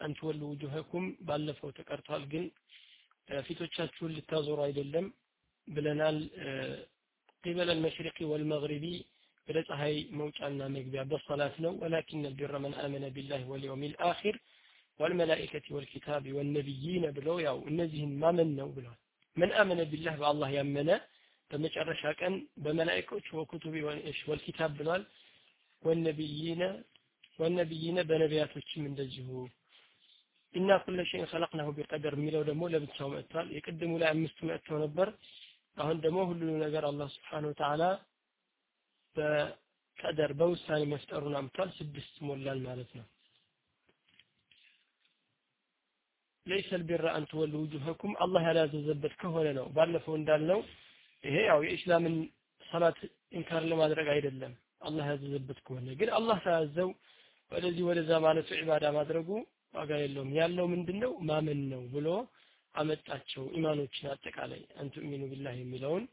አንትወሉ ውጁሀኩም ባለፈው ተቀርቷል ግን ፊቶቻችሁን ልታዞሩ አይደለም ብለናል ቂበል አልመሽሪቂ ወልመግሪቢ ወደ ፀሐይ መውጫና መግቢያ በሰላት ነው ወላኪን البر من آمن بالله واليوم الآخر والملائكة والكتاب والنبيين ብለው ያው እነዚህን ማመን ነው ብለዋል من آمن بالله በአላህ ያመነ በመጨረሻ ቀን በመላእክቶች ወኩቱቢ ወልኪታብ ብሏል ወነቢይነ ወነቢይነ በነቢያቶችም እንደዚሁ ኢና ኩለ ሸይን ኸለቅናሁ ቢቀደር የሚለው ደግሞ ለብቻው መጥቷል። የቅድሙ ላይ አምስቱ መጥተው ነበር። አሁን ደግሞ ሁሉንም ነገር አላህ ስብሓነሁ ወተዓላ በቀደር በውሳኔ መፍጠሩን አምቷል ስድስት ሞላል ማለት ነው። ለይሰ ልቢራ አን ትወሉ ውጁሀኩም። አላህ ያላዘዘበት ከሆነ ነው። ባለፈው እንዳልነው ይሄ ያው የኢስላምን ሰላት إنكار ለማድረግ አይደለም። አላህ ያዘዘበት ከሆነ ግን አላህ ሳያዘው ወደዚህ ወደዛ ማለቱ ዒባዳ ማድረጉ ዋጋ የለውም። ያለው ምንድነው? ማመን ነው ብሎ አመጣቸው ኢማኖችን አጠቃላይ። أن تؤمن بالله የሚለውን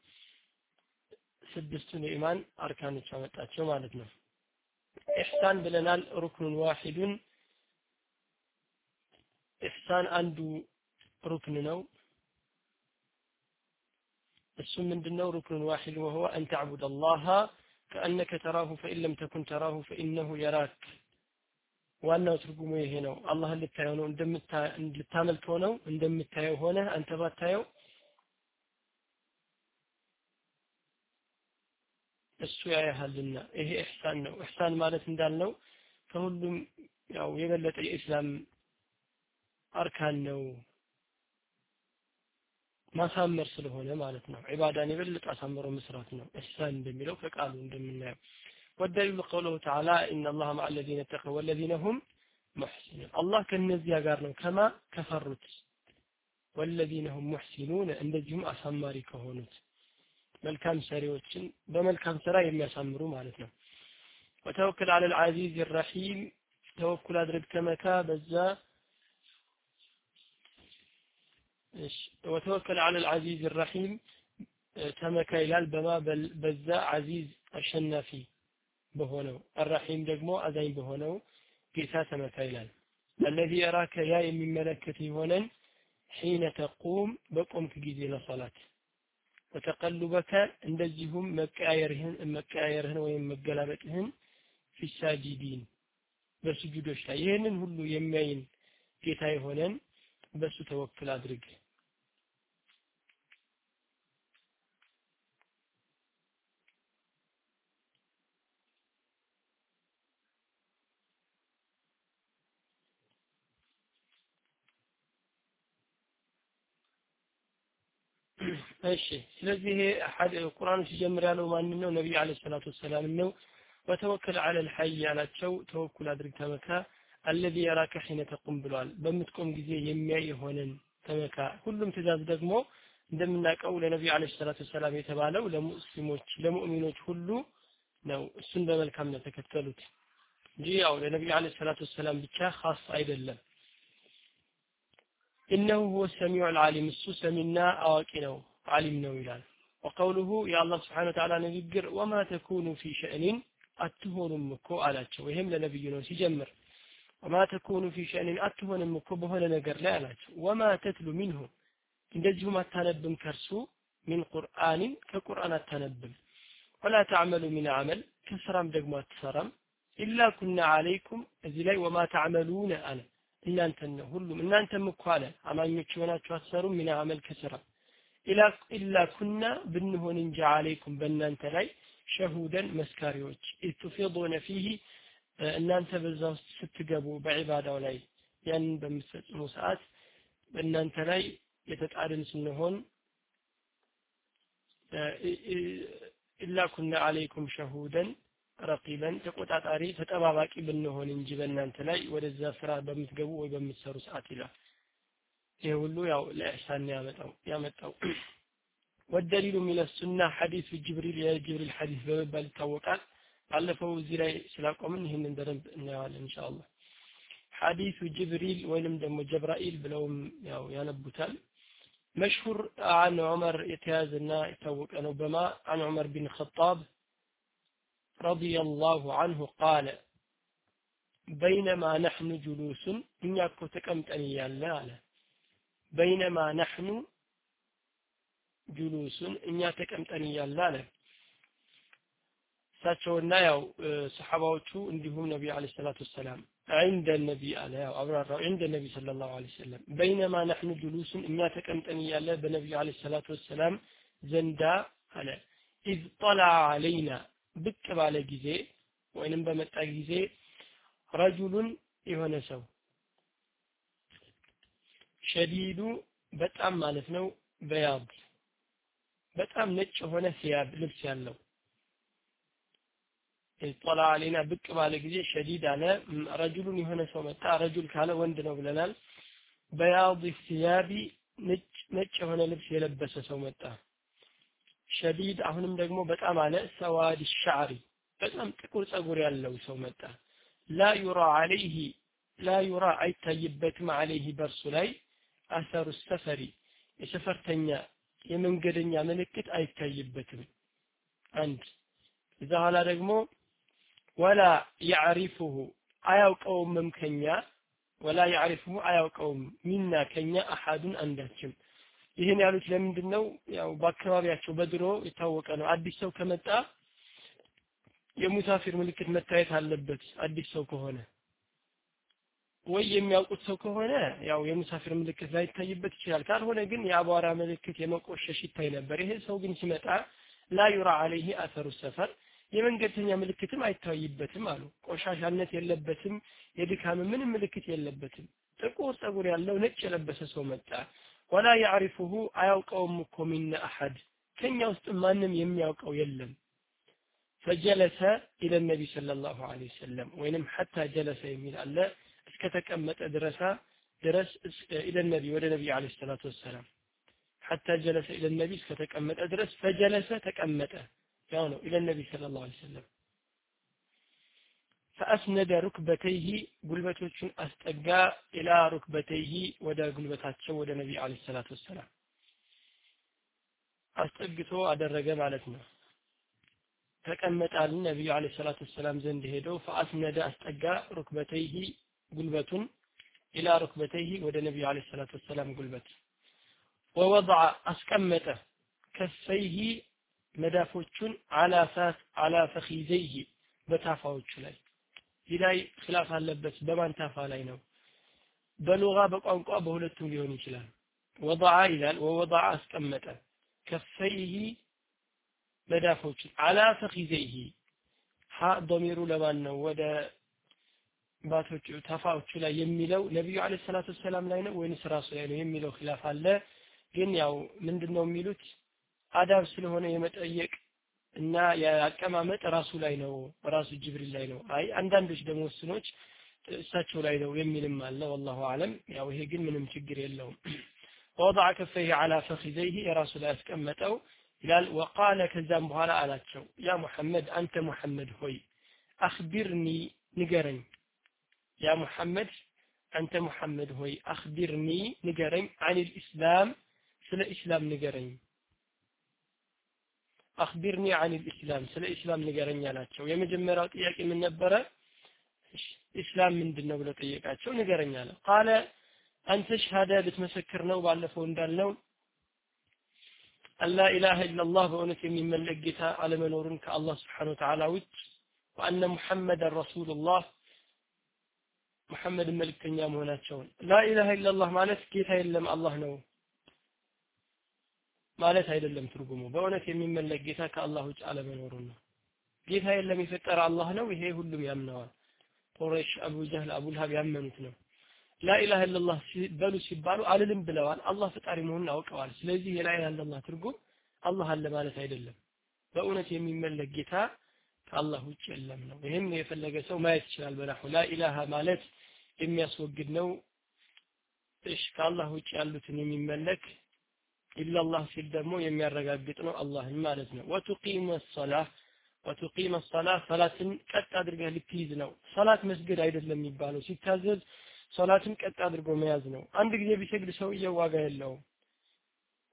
ስድስቱን የኢማን አርካኖች አመጣቸው ማለት ነው። ኢሕሳን ብለናል። ركن واحد ኢሕሳን አንዱ ሩክን ነው። እሱ ምንድነው? ሩክኑን ዋሂድ ወሁወ አን ተዕቡድ አላህ ከአነከ ተራሁ ፈኢን ለም ተኩን ተራሁ ፈኢነሁ የራክ ዋናው ትርጉሙ ይሄ ነው። አላህን ልታየው ነው ልታመልከው ነው እንደምታየው ሆነ አንተ ባታየው እሱ ያያሃልና። ይሄ ኢሕሳን ነው። ኢሕሳን ማለት እንዳልነው ከሁሉም ያው የበለጠ የኢስላም አርካን ነው። ማሳመር ስለሆነ ማለት ነው። ዒባዳን የበለጠ አሳምሮ መስራት ነው ኢሕሳን እንደሚለው ከቃሉ እንደምናየው والدليل قوله تعالى إن الله مع الذين اتقوا والذين هم محسنون الله كالنزيا قارنا كما كفرت والذين هم محسنون እንደዚሁም አሳማሪ ከሆኑት መልካም ሰሪዎችን በመልካም ስራ የሚያሳምሩ ማለት ነው وتوكل على العزيز الرحيم توكل አድርግ ተመካ በዛ وتوكل على العزيز الرحيم ተመካ ይላል በማ በዛ አዚዝ አሸናፊ በሆነው አራሒም ደግሞ አዛኝ በሆነው ጌታ ተመካ ይላል። አለዚ የራከ ያ የሚመለከት የሆነን ሒነ ተቁም በቆምክ ጊዜ ለሰላት ወተቀሉበከ እንደዚሁም መቀያየርህን መቀያየርህን ወይም መገላበጥህን ፊሳጂዲን በስጁዶች ላይ። ይህንን ሁሉ የሚያይን ጌታ የሆነን በሱ ተወክል አድርግ እሺ ስለዚህ ይሄ ቁርአን ሲጀምር ያለው ማን ነው ነብዩ አለይሂ ሰላቱ ወሰላም ነው ወተወከል አለ الحي ያላቸው ተወኩል አድርግ ተመካ አለዚ የራከ ሒነ ተቁም ብሏል በምትቆም ጊዜ የሚያይ የሆነን ተመካ ሁሉም ትእዛዝ ደግሞ እንደምናውቀው ለነቢዩ አለይሂ ሰላቱ ወሰላም የተባለው ለሙስሊሞች ለሙእሚኖች ሁሉ ነው እሱን በመልካም ነው ተከተሉት እንጂ ያው ለነቢዩ አለይሂ ሰላቱ ወሰላም ብቻ ኻስ አይደለም إنه هو السميع العليم እሱ ሰሚና አዋቂ ነው ዓሊም ነው ይላል وقوله يا الله سبحانه وتعالى ንግግር وما تكون في شأن አትሆኑም እኮ አላቸው ይሄም ለነብዩ ነው ሲጀምር وما تكون في شأن አትሆንም እኮ በሆነ ነገር ላይ አላቸው وما تتلو منه እንደዚሁም አታነብም ከርሱ ሚን ቁርአንን ከቁርአን አታነብም ولا تعمل من عمل ከስራም ደግሞ አትሰራም ኢላ ኩና አለይኩም እዚህ ላይ ወማ ተዕመሉነ አለ እናንተን ነው ሁሉም እናንተም እኮ አለ። አማኞች የሆናችሁ አትሰሩም ምን አመል ከስራ። ኢላ ኩና ብንሆን እንጂ አለይኩም በእናንተ ላይ ሸሁደን መስካሪዎች። ኢትፊዱነ ፊህ እናንተ በዛ ውስጥ ስትገቡ በዒባዳው ላይ ያንን በምትፈጽሙ ሰዓት በእናንተ ላይ የተጣድን ስንሆን ኢላ ኩና አለይኩም ሸሁደን ረቂበን ተቆጣጣሪ ተጠባባቂ ብንሆን እንጂ በእናንተ ላይ ወደዛ ስራ በምትገቡ ወይ በምትሰሩ ሰዓት ይላል። ይህ ሁሉ ያው ለኢሕሳን ያመጣው ያመጣው። ወደሊሉ ሚነ ሱና ሐዲሱ ጅብሪል የጅብሪል ሐዲስ በመባል ይታወቃል። ባለፈው እዚህ ላይ ስላቆምን ይህንን በደንብ እናየዋለን ኢንሻአላህ። ሐዲሱ ጅብሪል ወይንም ደግሞ ጀብራኢል ብለውም ያው ያነቡታል። መሽሁር አን ዑመር የተያዘና የታወቀ ነው። በማ አን ዑመር ቢን ኸጣብ رضي الله عنه قال በይነማ ነሕኑ ጁሉሱን እኛ እኮ ተቀምጠን እያለ አለ በይነማ ነሕኑ ጁሉሱን እኛ ተቀምጠን እያለ አለ እሳቸውና ያው ሰሓባዎቹ እንዲሁም ነቢዩ አለ ሰላቱ ወሰላም عند النبي عليه أبرار عند النبي صلى الله عليه وسلم بينما نحن جلوس إن تكمتني يالا بنبي عليه الصلاة والسلام زندا على إذ طلع علينا بك على جزي وإن بمتع جزي رجل يهون سو شديد በጣም ማለት ነው በያብ በጣም ነጭ የሆነ ሲያብ ልብስ ያለው ጠላ አሌና ብቅ ባለ ጊዜ ሸዲድ አለ ረጁሉን የሆነ ሰው መጣ ረጁል ካለ ወንድ ነው ብለናል በያድ ሲያቢ ነጭ የሆነ ልብስ የለበሰ ሰው መጣ ሸዲድ አሁንም ደግሞ በጣም አለ። ሰዋድ ሻዕሪ በጣም ጥቁር ጸጉር ያለው ሰው መጣ። ላ ዩራ አለይህ ላ ዩራ አይታይበትም አለይህ በርሱ ላይ። አሰሩ ሰፈሪ የሰፈርተኛ የመንገደኛ ምልክት አይታይበትም። አንድ እዛ ኋላ ደግሞ ወላ ያዕሪፉሁ አያውቀውምም ከኛ። ወላ ያዕሪፉሁ አያውቀውም ሚና ከኛ አሐዱን አንዳችም ይህን ያሉት ለምንድን ነው ያው በአካባቢያቸው በድሮ የታወቀ ነው። አዲስ ሰው ከመጣ የሙሳፊር ምልክት መታየት አለበት። አዲስ ሰው ከሆነ ወይ የሚያውቁት ሰው ከሆነ ያው የሙሳፊር ምልክት ላይታይበት ይችላል። ካልሆነ ግን የአቧራ ምልክት የመቆሸሽ ይታይ ነበር። ይሄ ሰው ግን ሲመጣ ላ ዩራ አለይህ አሰሩ ሰፈር የመንገድተኛ ምልክትም አይታይበትም አሉ። ቆሻሻነት የለበትም የድካም ምንም ምልክት የለበትም። ጥቁር ጸጉር ያለው ነጭ የለበሰ ሰው መጣ ወላ ያዕሪፉሁ አያውቀውም እኮ ሚና አሐድ። ከኛ ውስጥ ማንም የሚያውቀው የለም። ፈጀለሰ ኢለ ነቢ ሰለላሁ ዐለይሂ ወሰለም ወይንም ሐታ ጀለሰ የሚል አለ። እስከተቀመጠ ድረሳ ድረስ ኢለ ነቢ ወደ ነቢይ ዐለይሂ ሰላቱ ወሰላም። ሐታ ጀለሰ ኢለ ነቢ እስከተቀመጠ ድረስ ፈጀለሰ ተቀመጠ። ያው ነው። ኢለ ነቢ ሰለላሁ ዐለይሂ ወሰለም ፈአስነደ ሩክበተይሂ ጉልበቶቹን አስጠጋ ኢላ ሩክበተይሂ ወደ ጉልበታቸው ወደ ነቢ አለይሂ ሰላቱ ወሰላም አስጠግቶ አደረገ ማለት ነው። ተቀመጣል ነቢዩ አለይሂ ሰላቱ ወሰላም ዘንድ ሄደው ፈአስነደ አስጠጋ ሩክበተይሂ ጉልበቱን ኢላ ሩክበተይሂ ወደ ነቢዩ አለይሂ ሰላቱ ወሰላም ጉልበት ወወضع አስቀመጠ። ከፈይሂ መዳፎቹን አላ ፈኺዘይሂ በታፋዎቹ ላይ ላይ ክላፍ አለበት በማንታፋ ላይ ነው። በሉጋ በቋንቋ በሁለቱም ሊሆን ይችላል። ወضع ይላል ወወضع አስቀመጠ። ከፈይሂ መዳፎች አላ ፈኺዘይሂ። ሀ ዶሚሩ ለማን ነው? ወደ ባቶቹ ተፋዎቹ ላይ የሚለው ነቢዩ አለ ሰላት ሰላም ላይ ነው ወይንስ ራሱ ላይ ነው የሚለው ኺላፍ አለ። ግን ያው ምንድነው የሚሉት? አዳብ ስለሆነ የመጠየቅ እና የአቀማመጥ ራሱ ላይ ነው ራሱ ጅብሪል ላይ ነው አይ አንዳንዶች ደግሞ ስኖች እሳቸው ላይ ነው የሚልም አለ ወላሁ አለም ያው ይሄ ግን ምንም ችግር የለውም ወضع كفيه على فخذيه ራሱ ላይ ያስቀመጠው ይላል وقال ከዛም በኋላ አላቸው ያ ሙሐመድ አንተ ሙሐመድ ሆይ አኽቢርኒ ንገረኝ ያ ሙሐመድ አንተ ሙሐመድ ሆይ አኽቢርኒ ንገረኝ አን ልእስላም ስለ ኢስላም ንገረኝ አኽቢርኒ አን ልእስላም ስለ ኢስላም ንገረኝ አላቸው የመጀመሪያው ጥያቄ ምን ነበረ ኢስላም ምንድን ነው ብለው ጠየቃቸው ንገረኝ አለ ቃለ አንተ ሸሃዳ ልትመሰክር ነው ባለፈው እንዳልነው አላ ኢላሀ ኢላላህ በእውነት የሚመለክ ጌታ አለመኖሩን ከአላህ ስብሓን ወተዓላ ውጭ ወአነ ሙሐመደን ረሱሉላህ ሙሐመድ መልእክተኛ መሆናቸውን ላኢላሃ ኢላላህ ማለት ጌታ የለም አላህ ነው ማለት አይደለም ትርጉሙ። በእውነት የሚመለክ ጌታ ከአላህ ውጭ አለመኖሩን ነው። ጌታ የለም የፈጠረ አላህ ነው። ይሄ ሁሉም ያምነዋል። ቁረይሽ አቡ ጀህል አቡ ልሀብ ያመኑት ነው። ላኢላሃ ኢላላህ በሉ ሲባሉ አልልም ብለዋል። አላህ ፈጣሪ መሆኑን አውቀዋል። ስለዚህ የላኢላሃ ኢላላህ ትርጉም አላህ አለ ማለት አይደለም። በእውነት የሚመለክ ጌታ ከአላህ ውጭ የለም ነው። ይህም የፈለገ ሰው ማየት ይችላል። በናሁ ላኢላሃ ማለት የሚያስወግድ ነው። እሽ ከአላህ ውጭ ያሉትን የሚመለክ ኢላላህ ሲል ደግሞ የሚያረጋግጥ ነው አላህን ማለት ነው ወቱቂመ ሰላህ ወቱቂመ ሰላህ ሰላትን ቀጥ አድርገህ ልትይዝ ነው ሰላት መስገድ አይደለም የሚባለው ሲታዘዝ ሶላትን ቀጥ አድርጎ መያዝ ነው አንድ ጊዜ ቢሰግድ ሰውየው ዋጋ የለውም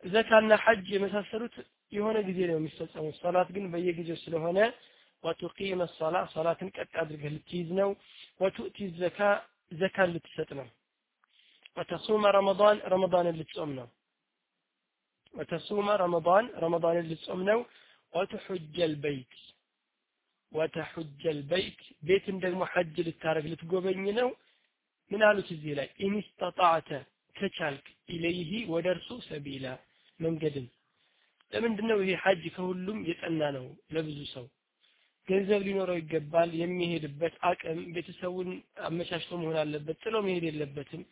ዘካና ሐጅ የመሳሰሉት የሆነ ጊዜ ነው የሚፈጸሙት ሶላት ግን በየጊዜው ስለሆነ ወቱቂመ ሰላ ሰላትን ቀጥ አድርገህ ልትይዝ ነው ወቱእቲ ዘካ ዘካን ልትሰጥ ነው ወተሱመ ረመዳን ረመዳንን ልትጾም ነው ወተሱመ ረመዳን ረመዳንን ልትጾም ነው። ወትሑጀ ልበይት ወተሑጀ ልበይት። ቤትን ደግሞ ሐጅ ልታረግ ልትጎበኝ ነው። ምን አሉት እዚህ ላይ? ኢንስተጣዕተ ከቻልክ ኢለይህ ወደ እርሱ ሰቢላ መንገድን። ለምንድን ነው ይሄ ሐጅ ከሁሉም የጠና ነው ለብዙ ሰው? ገንዘብ ሊኖረው ይገባል። የሚሄድበት አቅም ቤተሰቡን አመቻችቶ መሆን አለበት። ጥሎ መሄድ የለበትም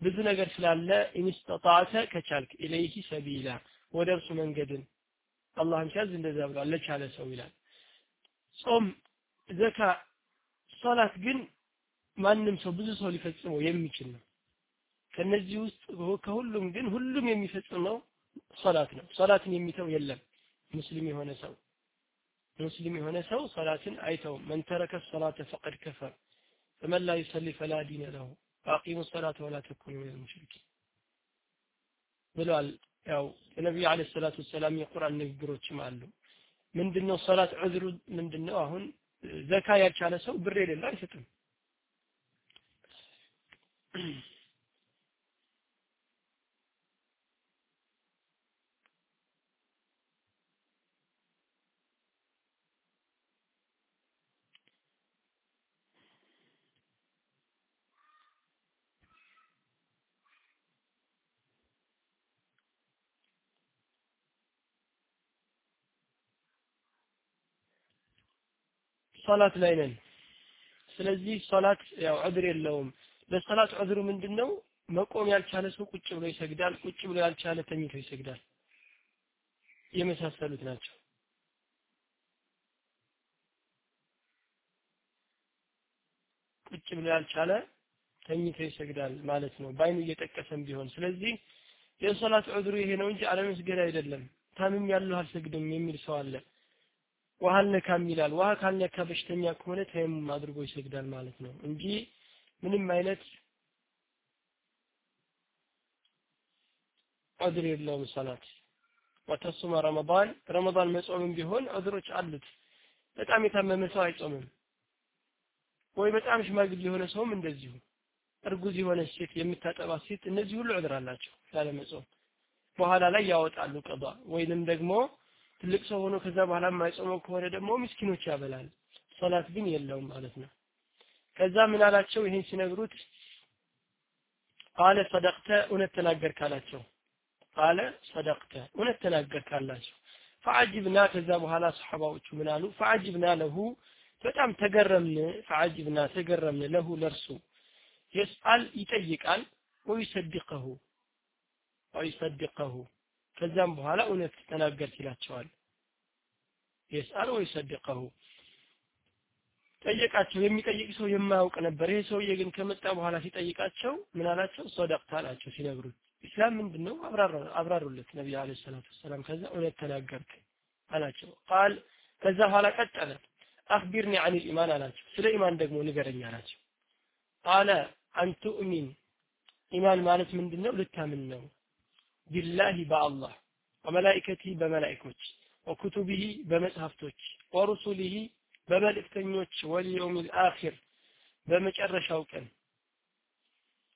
ብዙ ነገር ስላለ ኢንስተጣዕተ ከቻልክ ኢለይህ ሰቢላ ወደ እርሱ መንገድን አላህም ሲያዝ እንደዛ ብሏል ለቻለ ሰው ይላል። ጾም ዘካ ሶላት ግን ማንም ሰው ብዙ ሰው ሊፈጽመው የሚችል ነው። ከነዚህ ውስጥ ከሁሉም ግን ሁሉም የሚፈጽመው ሶላት ነው። ሶላትን የሚተው የለም። ሙስሊም የሆነ ሰው ሙስሊም የሆነ ሰው ሶላትን አይተውም። من ترك الصلاة فقد كفر لا يصلي فلا دين له وأقيموا الصلاة ولا تكونوا من المشركين ብሏል ያው የነቢዩ አለ ሰላቱ ወሰላም የቁርአን ንግግሮችም አሉ። ምንድነው ሶላት ዑዝሩ ምንድነው? አሁን ዘካ ያልቻለ ሰው ብር የሌለው አይሰጥም ሶላት ላይ ነን። ስለዚህ ሶላት ያው ዑድር የለውም። ለሶላት ዑድሩ ምንድነው? መቆም ያልቻለ ሰው ቁጭ ብሎ ይሰግዳል ቁጭ ብሎ ያልቻለ ተኝቶ ይሰግዳል። የመሳሰሉት ናቸው። ቁጭ ብሎ ያልቻለ ተኝቶ ይሰግዳል ማለት ነው። በአይኑ እየጠቀሰም ቢሆን ስለዚህ የሶላት ዑድሩ ይሄ ነው እንጂ አለመስገድ አይደለም። ታምም ያለው አልሰግድም የሚል ሰው አለ ውሃ አልነካም ይላል። ውሃ ካልነካ በሽተኛ ከሆነ ተየሙም አድርጎ ይሰግዳል ማለት ነው እንጂ ምንም አይነት ዑድር የለውም ሰላት። ወተሱመ ረመዳን ረመዳን መጾምም ቢሆን ዑድሮች አሉት። በጣም የታመመ ሰው አይጾምም። ወይ በጣም ሽማግሌ የሆነ ሰውም እንደዚሁ። እርጉዝ የሆነ ሴት የምታጠባ ሴት እነዚህ ሁሉ ዑድር አላቸው ያለ መጾም በኋላ ላይ ያወጣሉ ቀዷ። ወይንም ደግሞ ትልቅ ሰው ሆኖ ከዛ በኋላ የማይጾመው ከሆነ ደግሞ ምስኪኖች ያበላል። ሶላት ግን የለውም ማለት ነው። ከዛ ምን አላቸው? ይሄን ሲነግሩት ቃለ ሰደቅተ እውነት ተናገር ካላቸው ቃለ ሰደቅተ እውነት ተናገር ካላቸው ፈዓጅብና ከዛ በኋላ ሰሐባዎቹ ምን አሉ? ፈዓጅብና ለሁ በጣም ተገረምን። ፈዓጅብና ተገረምን። ለሁ ለርሱ የስአል ይጠይቃል። ወይሰድቀሁ ወይሰድቀሁ ከዛም በኋላ እውነት ተናገር ይላቸዋል የስአል ወይሰድቀሁ ጠየቃቸው። የሚጠይቅ ሰው የማያውቅ ነበር። ይሄ ሰውዬ ግን ከመጣ በኋላ ሲጠይቃቸው ምን አላቸው? ሶደቅታ አላቸው ሲነግሩት። ኢስላም ምንድን ነው አብራሩለት ነቢዩ አለ ሰላቱ ወሰላም። ከዛ እውነት ተናገርክ አላቸው። ቃል ከዛ በኋላ ቀጠለ። አክቢርኒ አን ኢማን አላቸው። ስለ ኢማን ደግሞ ንገረኝ አላቸው። ቃለ አንቱእሚን። ኢማን ማለት ምንድን ነው ልታምን ነው ቢላሂ በአላህ ወመላኢከቲህ በመላኢኮች ወኩቱቢሂ በመጽሐፍቶች ወሩሱሊሂ በመልእክተኞች ወልየውም ልአኪር በመጨረሻው ቀን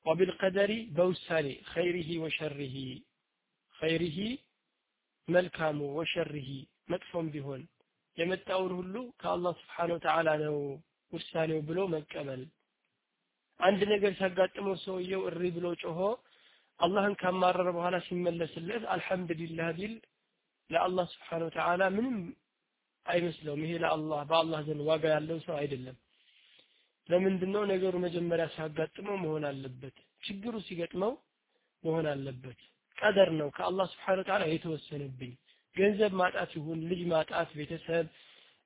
ወቢልቀደሪ በውሳኔ ኸይሪሂ ወሸሪሂ ኸይሪሂ መልካሙ ወሸሪሂ መጥፎም ቢሆን የመጣውን ሁሉ ከአላህ ስብሓን ወተዓላ ነው ውሳኔው ብሎ መቀበል አንድ ነገር ሲያጋጥመው ሰውየው እሪ ብሎ ጮሆ አላህን ካማረረ በኋላ ሲመለስለት አልሐምዱሊላህ ቢል ለአላህ ስብሓን ወተዓላ ምንም አይመስለውም። ይሄ ለአላህ በአላህ ዘንድ ዋጋ ያለው ሰው አይደለም። ለምንድነው ነገሩ መጀመሪያ ሲያጋጥመው መሆን አለበት? ችግሩ ሲገጥመው መሆን አለበት። ቀደር ነው። ከአላህ ስብሓን ወተዓላ የተወሰነብኝ። ገንዘብ ማጣት ይሁን ልጅ ማጣት ቤተሰብ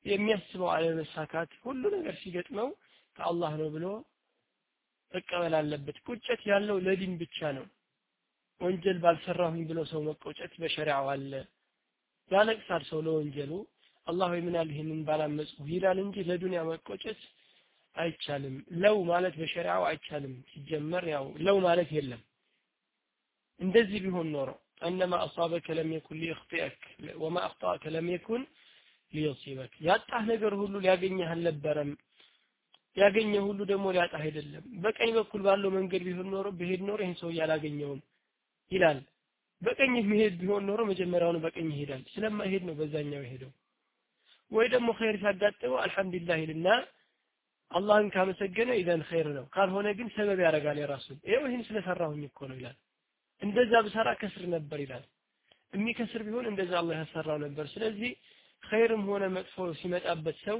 የሚያስበው አለመሳካት ሁሉ ነገር ሲገጥመው ከአላህ ነው ብሎ መቀበል አለበት። ቁጭት ያለው ለዲን ብቻ ነው ወንጀል ባልሰራሁኝ ብሎ ሰው መቆጨት በሸሪዓው አለ ያለቅሳል ሰው ለወንጀሉ አላህ ወይ ምን ይህንን ባላመጽሁ ይላል እንጂ ለዱንያ መቆጨት አይቻልም ለው ማለት በሸሪዓው አይቻልም ሲጀመር ያው ለው ማለት የለም እንደዚህ ቢሆን ኖሮ أنما أصابك لم يكن ليخطئك وما أخطأك لم يكن ሊዩሲበክ ያጣህ ነገር ሁሉ ሊያገኘህ አልነበረም ያገኘ ሁሉ ደግሞ ሊያጣህ አይደለም በቀኝ በኩል ባለው መንገድ ቢሆን ኖሮ ብሄድ ኖሮ ይህን ሰው አላገኘውም ይላል። በቀኝ የሚሄድ ቢሆን ኖሮ መጀመሪያውን በቀኝ ይሄዳል። ስለማይሄድ ነው በዛኛው የሄደው። ወይ ደግሞ ኸይር ሲያጋጥመው አልሐምዱሊላህ ይልና አላህን ካመሰገነ ኢዘን ኸይር ነው፣ ካልሆነ ግን ሰበብ ያደርጋል የራሱን። ይኸው ይህን ስለሰራሁኝ እኮ ነው ይላል። እንደዛ ብሰራ ከስር ነበር ይላል። የሚከስር ቢሆን እንደዛ አላህ ያሰራው ነበር። ስለዚህ ኸይርም ሆነ መጥፎ ሲመጣበት ሰው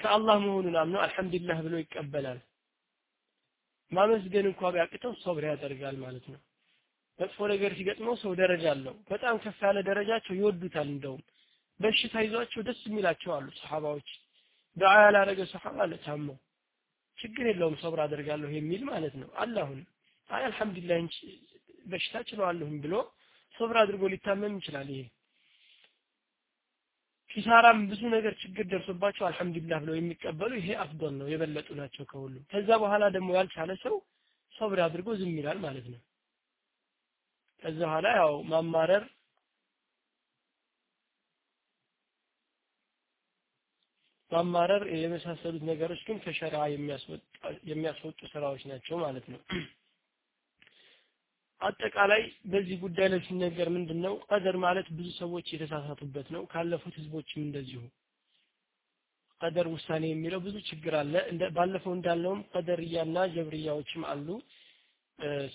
ከአላህ መሆኑን አምኖ አልሐምዱሊላህ ብሎ ይቀበላል። ማመስገን እንኳ ቢያቅተው ሶብር ያደርጋል ማለት ነው። መጥፎ ነገር ሲገጥመው ሰው ደረጃ አለው። በጣም ከፍ ያለ ደረጃቸው ይወዱታል። እንደውም በሽታ ይዟቸው ደስ የሚላቸው አሉ ሰሃባዎች። ዱዓ ያላረገ ሰሃባ አለ ችግር የለውም ሰብር አደርጋለሁ የሚል ማለት ነው። አላሁን አይ አልሐምዱሊላህ እንጂ በሽታ ችለዋለሁም ብሎ ሰብር አድርጎ ሊታመም ይችላል። ይሄ ኪሳራም ብዙ ነገር ችግር ደርሶባቸው አልሐምዱሊላህ ብለው የሚቀበሉ ይሄ አፍዶል ነው፣ የበለጡ ናቸው ከሁሉም። ከዛ በኋላ ደግሞ ያልቻለ ሰው ሰብር አድርጎ ዝም ይላል ማለት ነው። ከዛ በኋላ ያው ማማረር ማማረር የመሳሰሉት ነገሮች ግን ከሸሪዓ የሚያስወጡ ስራዎች ናቸው ማለት ነው። አጠቃላይ በዚህ ጉዳይ ላይ ሲነገር ምንድነው? ቀደር ማለት ብዙ ሰዎች የተሳሳቱበት ነው። ካለፉት ህዝቦችም እንደዚሁ። ቀደር ውሳኔ የሚለው ብዙ ችግር አለ። ባለፈው እንዳለውም ቀደርያና ጀብርያዎችም አሉ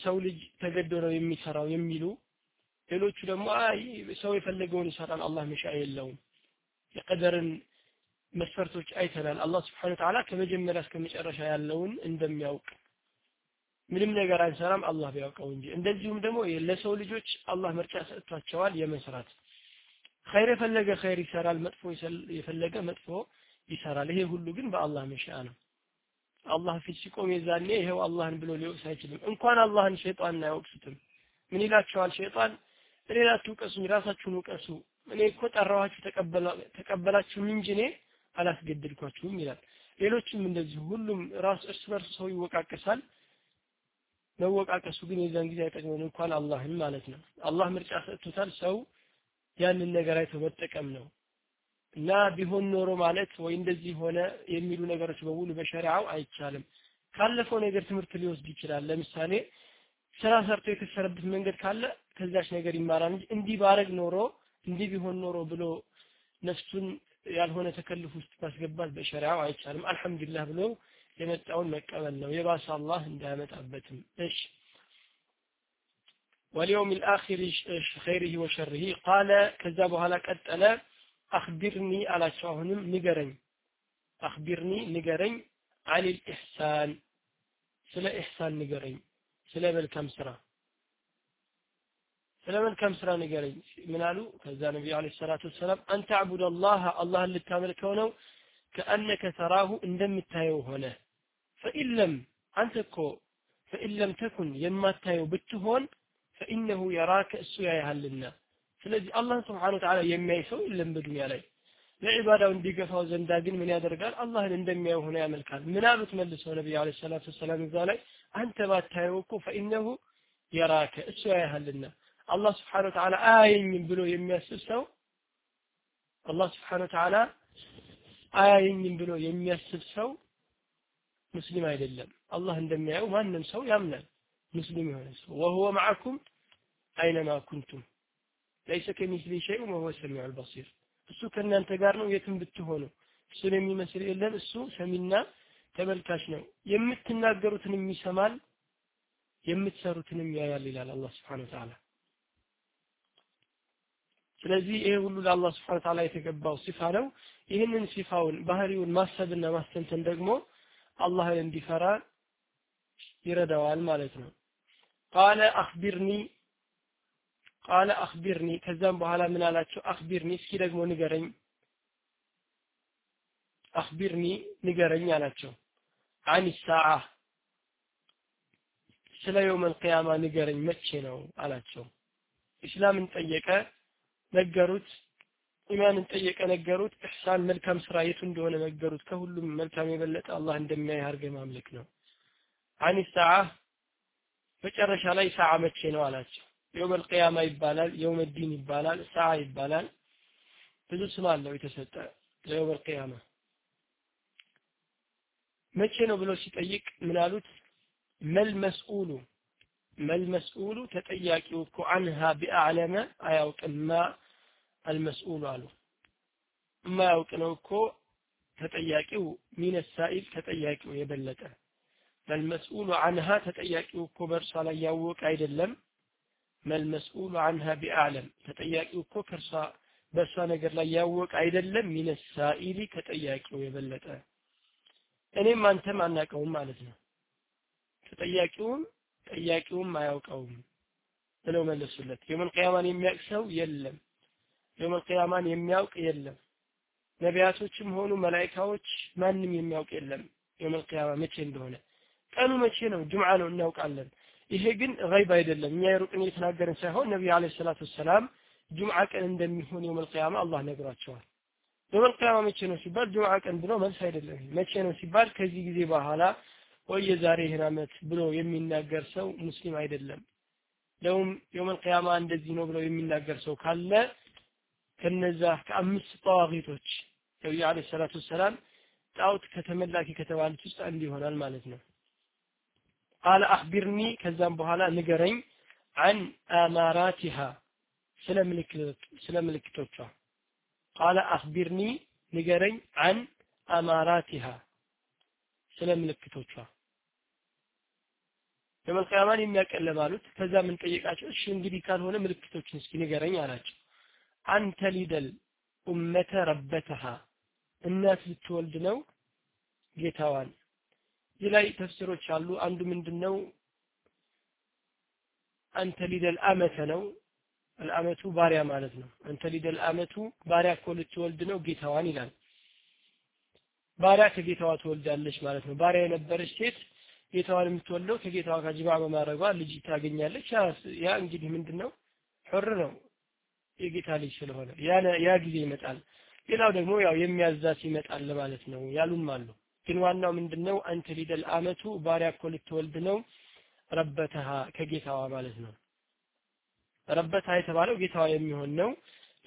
ሰው ልጅ ተገዶ ነው የሚሰራው የሚሉ ሌሎቹ ደግሞ አይ ሰው የፈለገውን ይሰራል አላህ መሻ የለውም። የቀደርን መስፈርቶች አይተናል። አላህ ስብሓን ወተዓላ ከመጀመሪያ እስከ መጨረሻ ያለውን እንደሚያውቅ። ምንም ነገር አንሰራም አላህ ቢያውቀው እንጂ። እንደዚሁም ደግሞ ለሰው ልጆች አላህ ምርጫ ሰጥቷቸዋል የመስራት። ኸይር የፈለገ ኸይር ይሰራል መጥፎ የፈለገ መጥፎ ይሰራል። ይሄ ሁሉ ግን በአላህ መሻ ነው አላህ ፊት ሲቆም የዛኔ ይሄው አላህን ብሎ ሊወቅስ አይችልም። እንኳን አላህን ሸይጣንን አይወቅሱትም ምን ይላቸዋል ሸይጣን? እኔን አትውቀሱኝ ራሳችሁን ውቀሱ። እኔ እኮ ጠራኋችሁ ተቀበላችሁኝ እንጂ እኔ አላስገድልኳችሁም ይላል። ሌሎችም እንደዚሁ ሁሉም ራስ እርስ በርስ ሰው ይወቃቀሳል። መወቃቀሱ ግን የዛን ጊዜ አይጠቅመን እንኳን አላህን ማለት ነው። አላህ ምርጫ ሰጥቶታል። ሰው ያንን ነገር አይቶ መጠቀም ነው እና ቢሆን ኖሮ ማለት ወይ እንደዚህ ሆነ የሚሉ ነገሮች በሙሉ በሸሪዓው አይቻልም። ካለፈው ነገር ትምህርት ሊወስድ ይችላል። ለምሳሌ ስራ ሰርቶ የከሰረበት መንገድ ካለ ከዛች ነገር ይማራል እንጂ እንዲህ ባረግ ኖሮ እንዲህ ቢሆን ኖሮ ብሎ ነፍሱን ያልሆነ ተከልፍ ውስጥ ማስገባት በሸሪዓው አይቻልም። አልሐምዱሊላህ ብሎ የመጣውን መቀበል ነው። የባሰ አላህ እንዳያመጣበትም። እሺ ወልየውም ልአኺር ኸይሪሂ ወሸሪሂ ቃለ ከዛ በኋላ ቀጠለ أخبرني على شاهنم نقرن أخبرني نقرن عن الإحسان. سلا إحسان نقرن سلا بالكم سرا سلا بالكم سرا نقرن من قالوا؟ كذا النبي عليه الصلاة والسلام. أن تعبد الله الله اللي تعمل كونه كأنك تراه اندم التايو هنا. فإن لم أنت كو فإن لم تكن يما التايو بتهون فإنه يراك السويا يهلنا ስለዚህ አላህ ስብሓን ወተዓላ የሚያይ ሰው የለም በዱንያ ላይ። ለዒባዳው እንዲገፋው ዘንዳ ግን ምን ያደርጋል? አላህን እንደሚያየው ሆኖ ያመልካል። አሉት መልሰው ነቢይ አለ ሰላቱ ወሰላም እዛ ላይ አንተ ባታየው እኮ ፈኢነሁ የራከ እሱ ያያሃልና አላህ ስብሓን ወተዓላ አያየኝም ብሎ የሚያስብ ሰው አላህ ስብሓን ወተዓላ አያየኝም ብሎ የሚያስብ ሰው ሙስሊም አይደለም። አላህ እንደሚያየው ማንም ሰው ያምናል። ሙስሊም የሆነ ሰው ወሁወ ማዕኩም አይነማ ኩንቱም ለይሰ ከሚስሊ ሸይء ወሁወ ሰሚዑ አልበሲር። እሱ ከእናንተ ጋር ነው የትም ብትሆኑ። እሱን የሚመስል የለም። እሱ ሰሚና ተመልካች ነው። የምትናገሩትንም ይሰማል የምትሰሩትንም ያያል ይላል አላህ ስብሓን ወተዓላ። ስለዚህ ይሄ ሁሉ ለአላህ ስብሓን ወተዓላ የተገባው ሲፋ ነው። ይህንን ሲፋውን ባህሪውን ማሰብና ማስተንተን ደግሞ አላህን እንዲፈራ ይረዳዋል ማለት ነው። ቃለ አክቢርኒ ቃለ አክቢርኒ ከዛም በኋላ ምን አላቸው አክቢርኒ እስኪ ደግሞ ንገረኝ አክቢርኒ ንገረኝ አላቸው አን ሰዓ ስለ የውም አልቅያማ ንገረኝ መቼ ነው አላቸው ኢስላምን ጠየቀ ነገሩት ኢማንን ጠየቀ ነገሩት ኢሕሳን መልካም ስራ የቱ እንደሆነ ነገሩት ከሁሉም መልካም የበለጠ አላህ እንደሚያይ አድርገ ማምለክ ነው አን ሰዓ መጨረሻ ላይ ሰዓ መቼ ነው አላቸው የውም አልቅያማ ይባላል የውም ዲን ይባላል ሰዓ ይባላል። ብዙ ስም አለው የተሰጠ ለየውመል ቂያማ መቼ ነው ብሎ ሲጠይቅ ምን አሉት? መል ተጠያቂው እኮ አንሃ ቢአዕለመ አያውቅማ አልመስኡሉ አሉ። የማያውቅ ነው እኮ ተጠያቂው ሚነ ተጠያቂው የበለጠ። መልመስኡሉ አንሃ ተጠያቂው እኮ በእርሷ ላይ ያወቀ አይደለም መልመስኡሉ አንሃ ቢአዕለም ተጠያቂው እኮ ከእርሷ በእሷ ነገር ላይ ያወቀ አይደለም ሚነ ሳኢሊ ከጠያቂው የበለጠ። እኔም አንተም አናውቀውም ማለት ነው። ተጠያቂውም ጠያቂውም አያውቀውም ብለው መለሱለት። የውመል ቅያማን የሚያውቅ ሰው የለም። የውመል ቅያማን የሚያውቅ የለም። ነቢያቶችም ሆኑ መላይካዎች ማንም የሚያውቅ የለም። የውመል ቅያማ መቼ እንደሆነ? ቀኑ መቼ ነው? ጁምዓ ነው እናውቃለን ይሄ ግን ገይብ አይደለም። እኛ የሩቅን እየተናገርን ሳይሆን ነቢዩ አለ ሰላቱ ወሰላም ጁምዓ ቀን እንደሚሆን የውመል ቅያማ አላህ ነግሯቸዋል። የውመል ቅያማ መቼ ነው ሲባል ጁምዓ ቀን ብሎ መልስ አይደለም። መቼ ነው ሲባል ከዚህ ጊዜ በኋላ ወይ የዛሬ ይህን ዓመት ብሎ የሚናገር ሰው ሙስሊም አይደለም። ለውም የውመል ቅያማ እንደዚህ ነው ብሎ የሚናገር ሰው ካለ ከነዛ ከአምስት ጠዋቂቶች ነቢዩ አለ ሰላቱ ወሰላም ጣውት ከተመላኪ ከተባሉት ውስጥ አንዱ ይሆናል ማለት ነው ቃለ አክቢርኒ ከዛም በኋላ ንገረኝ አን አማራቲሃ ስለ ምልክቶቿ ቃለ አክቢርኒ ንገረኝ አን አማራቲሃ ስለ ምልክቶቿ የመልቅያማን የሚያቀልም አሉት ከዛ ምን ጠየቃቸው እሺ እንግዲህ ካልሆነ ምልክቶችን እስኪ ንገረኝ አላቸው አንተ ሊደል ኡመተ ረበተሃ እናት ልትወልድ ነው ጌታዋን እዚህ ላይ ተፍሲሮች አሉ። አንዱ ምንድነው? አንተ ሊደል አመተ ነው። አልአመቱ ባሪያ ማለት ነው። አንተ ሊደል አመቱ ባሪያ እኮ ልትወልድ ነው ጌታዋን ይላል። ባሪያ ከጌታዋ ትወልዳለች ማለት ነው። ባሪያ የነበረች ሴት ጌታዋን የምትወልደው ከጌታዋ ጋር ጅማ በማድረጓ ልጅ ታገኛለች። ያ እንግዲህ ምንድነው? ሑር ነው። የጌታ ልጅ ስለሆነ ያ ጊዜ ይመጣል። ሌላው ደግሞ ያው የሚያዛት ይመጣል ማለት ነው። ያሉም አሉ ግን ዋናው ምንድነው? አንተ ሊደል አመቱ ባሪያ እኮ ልትወልድ ነው። ረበተሃ ከጌታዋ ማለት ነው። ረበታ የተባለው ጌታዋ የሚሆን ነው።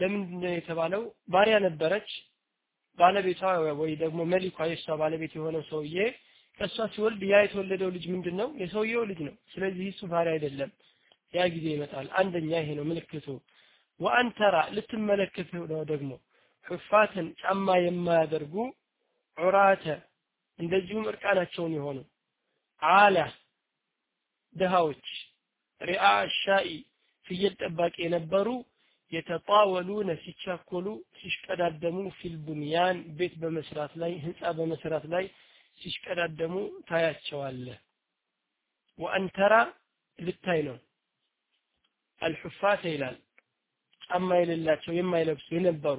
ለምንድነው የተባለው? ባሪያ ነበረች። ባለቤቷ ወይ ደግሞ መሊኳ የሷ ባለቤት የሆነው ሰውዬ ከእሷ ሲወልድ ያ የተወለደው ልጅ ምንድን ነው የሰውየው ልጅ ነው። ስለዚህ እሱ ባሪያ አይደለም። ያ ጊዜ ይመጣል። አንደኛ ይሄ ነው ምልክቱ። ወአንተራ ልትመለከት ነው ደግሞ። ሑፋትን ጫማ የማያደርጉ ዑራተ እንደዚሁም እርቃናቸውን የሆኑ አላ ድሃዎች ሪአ ሻኢ ፍየል ጠባቂ የነበሩ የተጣወሉነ ሲቻኮሉ ሲሽቀዳደሙ ፊል ቡንያን ቤት በመስራት ላይ ህንፃ በመስራት ላይ ሲሽቀዳደሙ ታያቸዋለህ ወአንተራ ልታይ ነው። አልሑፋተ ይላል። ጫማ የሌላቸው የማይለብሱ የነበሩ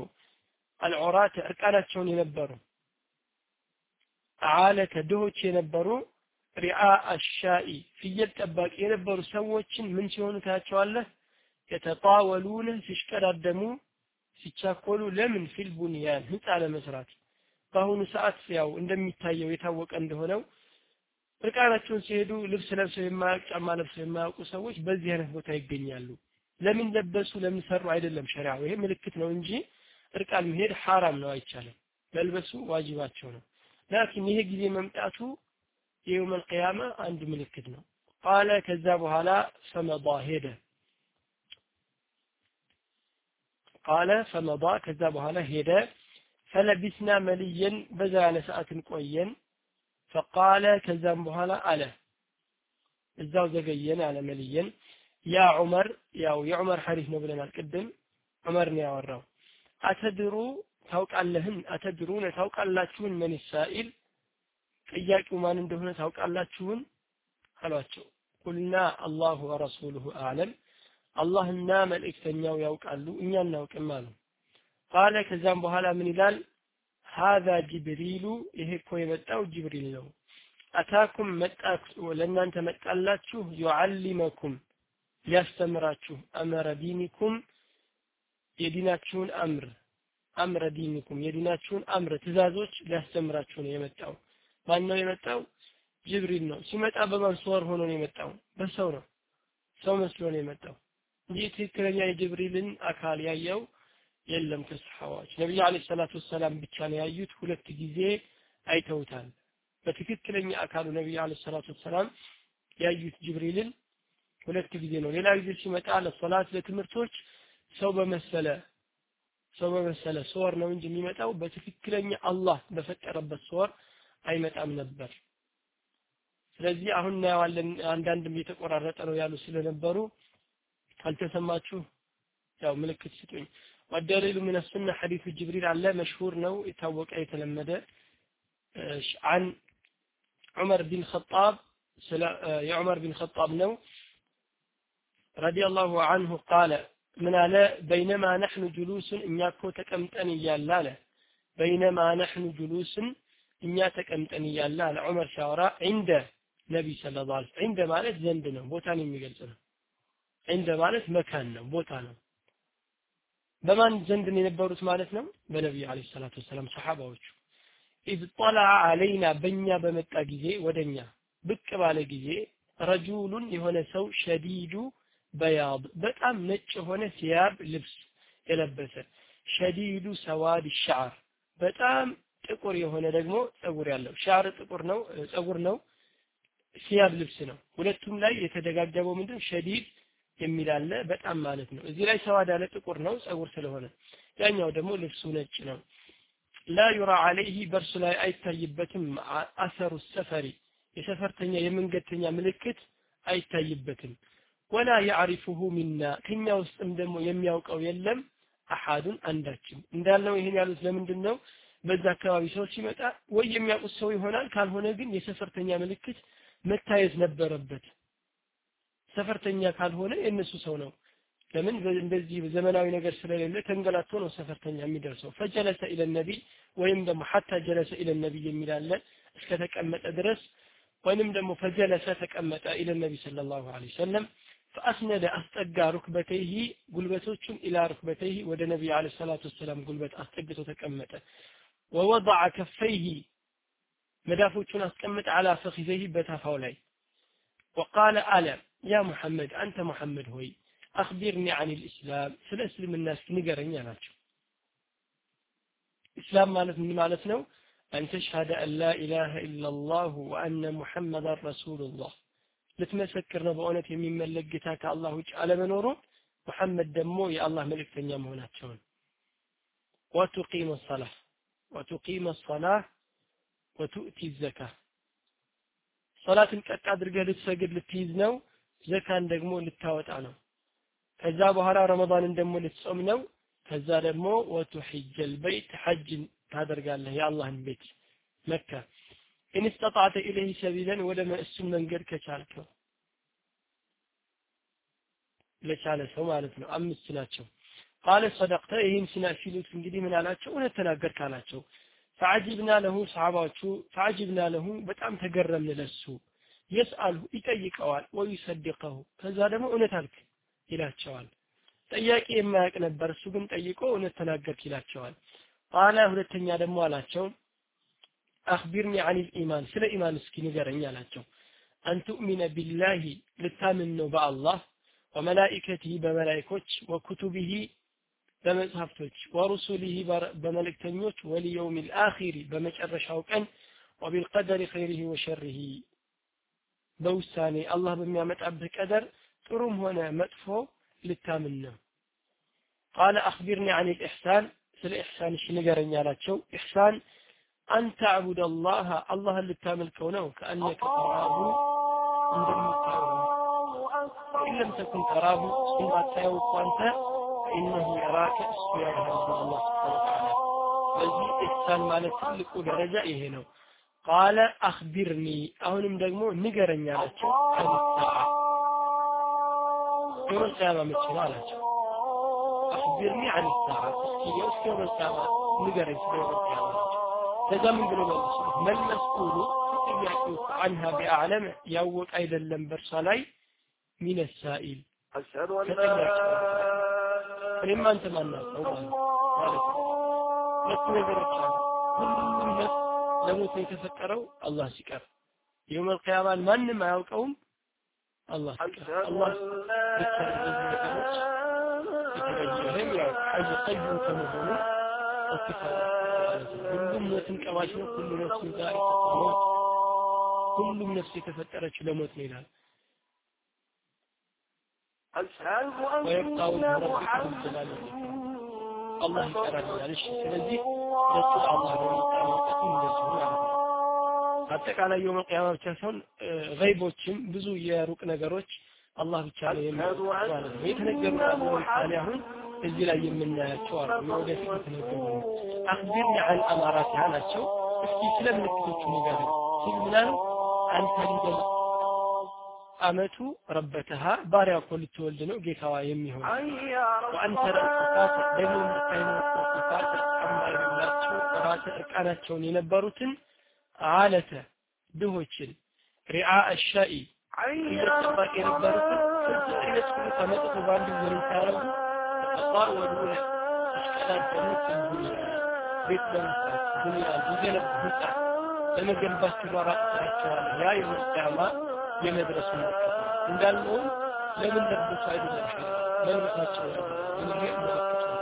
አልዑራተ እርቃናቸውን የነበሩ አለተ ድሆች የነበሩ ሪአ አሻኢ ፍየል ጠባቂ የነበሩ ሰዎችን ምን ሲሆኑ ታያቸዋለህ? የተጣወሉነ ሲሽቀዳደሙ ሲቻኮሉ ለምን ፊል ቡንያን ህንፃ ለመስራት። በአሁኑ ሰዓት ያው እንደሚታየው የታወቀ እንደሆነው እርቃናቸውን ሲሄዱ ልብስ ለብሰው የማያውቅ ጫማ ለብሰው የማያውቁ ሰዎች በዚህ አይነት ቦታ ይገኛሉ። ለምን ለበሱ ለምን ሰሩ አይደለም ሸሪዓው። ይሄ ምልክት ነው እንጂ እርቃን መሄድ ሐራም ነው አይቻልም። መልበሱ ዋጅባቸው ነው ላኪን ይሄ ጊዜ መምጣቱ የየውመል ቅያማ አንድ ምልክት ነው። ቃለ ከዛ በኋላ ፈመዳ ሄደ። ቃለ ፈመዳ ከዛ በኋላ ሄደ። ፈለቢስና መልየን በዛ ያለ ሰዓትን ቆየን። ፈቃለ ከዛም በኋላ አለ። እዛው ዘገየን አለ መልየን። ያ ዑመር ያው የዑመር ሐዲስ ነው ብለናል ቅድም። ዑመር ነው ያወራው። አተድሩ ታውቃለህን? አተድሩን ታውቃላችሁን? መን ሳኢል ጥያቄው ማን እንደሆነ ታውቃላችሁን? አሏቸው። ቁልና አላሁ ወረሱሉሁ አዕለም አላህና መልእክተኛው ያውቃሉ እኛ እናውቅም አሉ። ቃለ ከዛም በኋላ ምን ይላል? ሀዛ ጅብሪሉ ይሄ እኮ የመጣው ጅብሪል ነው። አታኩም መጣ ለእናንተ መጣላችሁ ዩዓሊመኩም ሊያስተምራችሁ አመረ ዲኒኩም የዲናችሁን አምር አምረ ዲኒኩም የዲናችሁን አምር ትእዛዞች ሊያስተምራችሁ ነው የመጣው። ማን ነው የመጣው? ጅብሪል ነው። ሲመጣ በማን ሱወር ሆኖ ነው የመጣው። በሰው ነው። ሰው መስሎ ነው የመጣው። እንጂ ትክክለኛ የጅብሪልን አካል ያየው የለም ከሰሐባዎች ነቢዩ عليه الصلاة والسلام ብቻ ነው ያዩት። ሁለት ጊዜ አይተውታል። በትክክለኛ አካሉ ነቢዩ عليه الصلاة والسلام ያዩት ጅብሪልን ሁለት ጊዜ ነው። ሌላ ጊዜ ሲመጣ ለሶላት ለትምህርቶች ሰው በመሰለ ሰው በመሰለ صور ነው እንጂ የሚመጣው በትክክለኛ አላህ በፈጠረበት صور አይመጣም ነበር። ስለዚህ አሁን እናየዋለን። አንዳንድም የተቆራረጠ ነው ያሉ ስለነበሩ ካልተሰማችሁ ያው ምልክት ስጡኝ። ወደሊሉ ምን ሱና ሐዲሱ ጅብሪል አለ መሽሁር ነው የታወቀ የተለመደ አን ዑመር ቢን ኸጣብ ስለ የዑመር ቢን ኸጣብ ነው ረዲየላሁ አንሁ ቃለ ምን አለ? በይነማ ነሕኑ ጁሉስን እኛ እኮ ተቀምጠን እያለ አለ። በይነማ ነሕኑ ጁሉስን እኛ ተቀምጠን እያለ አለ። ዑመር ሲያወራ ዒንደ النبي صلى الله عليه عند ማለት ዘንድ ነው ቦታን የሚገልጽ ነው። عند ማለት مكان ነው ቦታ ነው። በማን ዘንድ ነው የነበሩት ማለት ነው? በነቢዩ عليه الصلاة والسلام ሰሐባዎቹ إذ طلع علينا በእኛ በመጣ ጊዜ ወደኛ ብቅ ባለ ጊዜ رجل የሆነ ሰው شديد بياض በጣም ነጭ የሆነ ثياب ልብስ የለበሰ شديد سواد الشعر በጣም ጥቁር የሆነ ደግሞ ጸጉር ያለው ሻር ጥቁር ነው ጸጉር ነው ሲያብ ልብስ ነው። ሁለቱም ላይ የተደጋገበው ምንድን ሸዲድ የሚል በጣም ማለት ነው። እዚህ ላይ ሰዋድ ያለ ጥቁር ነው ጸጉር ስለሆነ። ያኛው ደግሞ ልብሱ ነጭ ነው። ላ ዩራ አለይህ በእርሱ ላይ አይታይበትም። አሰሩ ሰፈሪ የሰፈርተኛ የመንገድተኛ ምልክት አይታይበትም ወላ ያዕሪፉሁ ሚና ከኛ ውስጥም ደግሞ የሚያውቀው የለም አሐዱን አንዳችም። እንዳልነው ይህን ያሉት ለምንድን ነው በዛ አካባቢ ሰው ሲመጣ ወይ የሚያውቁት ሰው ይሆናል ካልሆነ ግን የሰፈርተኛ ምልክት መታየት ነበረበት። ሰፈርተኛ ካልሆነ የእነሱ ሰው ነው። ለምን? እንደዚህ ዘመናዊ ነገር ስለሌለ ተንገላቶ ነው ሰፈርተኛ የሚደርሰው። ፈጀለሰ ኢለ ነቢይ ወይም ደግሞ ሐታ ጀለሰ ኢለ ነቢይ የሚላለ እስከ ተቀመጠ ድረስ ወይንም ደግሞ ፈጀለሰ ተቀመጠ ኢለ ነቢ ሰለላሁ ዐለይሂ ወሰለም فأسند أستقى ركبتيه قلبتوشم إلى ركبتيه ود نبي عليه الصلاة والسلام قلبت أستقته تكمته ووضع كفيه مدافوشون أستقمت على فخذيه بتافاو لي وقال ألا يا محمد أنت محمد هوي أخبرني عن الإسلام. سنسلم الناس نقرني أنا. إسلام مالت من مالتنا؟ أن تشهد أن لا إله إلا الله وأن محمد رسول الله. ልትመሰክር ነው በእውነት የሚመለክ ጌታ ከአላህ ውጭ አለመኖሩን ሙሐመድ ደግሞ የአላህ መልእክተኛ መሆናቸውን። ወቱቂም ሰላህ ወቱቂም ሰላህ ወቱእቲ ዘካ። ሶላትን ቀጥ አድርገህ ልትሰግድ ልትይዝ ነው ዘካን ደግሞ ልታወጣ ነው። ከዛ በኋላ ረመዳንን ደግሞ ልትጾም ነው። ከዛ ደግሞ ወቱሒጀል በይት ሐጅን ታደርጋለህ የአላህን ቤት መካ إن استطعت إليه سبيلا ወደ እሱን መንገድ ከቻልከው ለቻለ ሰው ማለት ነው አምስት ናቸው قال صدقت ይህን ሲና ሲሉት እንግዲህ ምን አላቸው እውነት ተናገርክ አላቸው فعجبنا له ሰሓባዎቹ فعجبنا له በጣም ተገረምን ለሱ يسأله ይጠይቀዋል ويصدقه ከዛ ደግሞ እውነት አልክ ይላቸዋል ጠያቂ የማያውቅ ነበር እሱ ግን ጠይቆ እውነት ተናገርክ ይላቸዋል ቃለ ሁለተኛ ደግሞ አላቸው አክቢርኒ አን ልኢማን ስለ ኢማን እስኪ ንገረኝ አላቸው አን ቱእሚነ ቢላሂ ልታምን ነው በአላህ ወመላኢከቲህ በመላይኮች ወኩቱቢሂ በመጽሐፍቶች ወሩሱሊህ በመልእክተኞች ወልየውም ልአኺሪ በመጨረሻው ቀን ወቢልቀደር ኸይሪህ ወሸሪህ በውሳኔ አላህ በሚያመጣብህ ቀደር ጥሩም ሆነ መጥፎ ልታምን ነው ቃለ አክቢርኒ አን ልኢሕሳን ስለ ኢሕሳን እሺ ንገረኝ አላቸው ኢሕሳን አን ተዕቡድ አላህ አላህን ልታመልከው ነው ከአነከ ተራሁ እንደምታየው ወኢን ለም ተኩን ተራሁ እሱን ባታየው እኮ አንተ ፈኢነሁ የራከ እሱ ያይሃል አላህ ስብሓነ ወተዓላ በዚህ ኢሕሳን ማለት ትልቁ ደረጃ ይሄ ነው ቃለ አክቢርኒ አሁንም ደግሞ ንገረኝ አላቸው ከንሰዓ የውመል ቂያማ መቼ ነው አላቸው አክቢርኒ አን ሰዓ እስኪ እስከ የውመል ቂያማ ንገረኝ ስለ የውመል ቂያማ አላቸው ከዛ ምን ብሎ መልሱ መልመስኡሉ ጥያቄው አንሃ ቢአዕለም ያወቅ አይደለም በእርሷ ላይ ሚነ ሳኢል ተጠያቂ እኔም አንተ ማናውቀው ማለት ነው ሁለቱ ነገሮች አሉ ሁሉም ነፍስ ለሞት የተፈጠረው አላህ ሲቀር የውመል ቂያማን ማንም አያውቀውም አላህ ሲቀር አላህ ብቻ እነዚህ ነገሮች የተለየህም ያው ሐይ ቀዩም ከመሆኑ ወክፋለ ሁሉም ነፍስን ቀማሽ ነው። ሁሉ ነፍስ ዛሬ ሁሉም ነፍስ የተፈጠረች ለሞት ነው ይላል። ወይብቃውን አላህ ይቀራል። ስለዚህ ለሱ አጠቃላይ የውመ ቂያማ ብቻ ሳይሆን ገይቦችም ብዙ የሩቅ ነገሮች አላህ ብቻ ነው የሚያውቀው ማለት ነው። የተነገሩ አሁን እዚህ ላይ የምናያቸው አሉ የወደፊት የተነገሩ አክቢርኒ አን አማራቲሃ ናቸው እስኪ ስለ ምልክቶቹ ሲል ምናል አንተ ሊደል አመቱ ረበተሃ ባሪያ እኮ ልትወልድ ነው ጌታዋ የሚሆን። ወአንተ ረእሱፋት ደግሞ ጫማ የሌላቸው ራሰ እርቃናቸውን የነበሩትን አለተ ድሆችን። ሪዓ አሻኢ እየጠባቂ የነበሩትን ስንት አይነት ሁሉ ተመጥቶ በአንድ ጊዜ ሲያረጉ ተጣወዱነ ተሽቀዳደሙ ዱንያ ቤት ለመስራት ዱንያ ሊገነቡ ህንፃ ለመገንባት ተሯሯጥተዋል ያ የሙስያማ የመድረሱ ምልክት ነው እንዳልነውም ለምን ለብሱ አይደለም መልበሳቸው ይሄ ምልክት ነው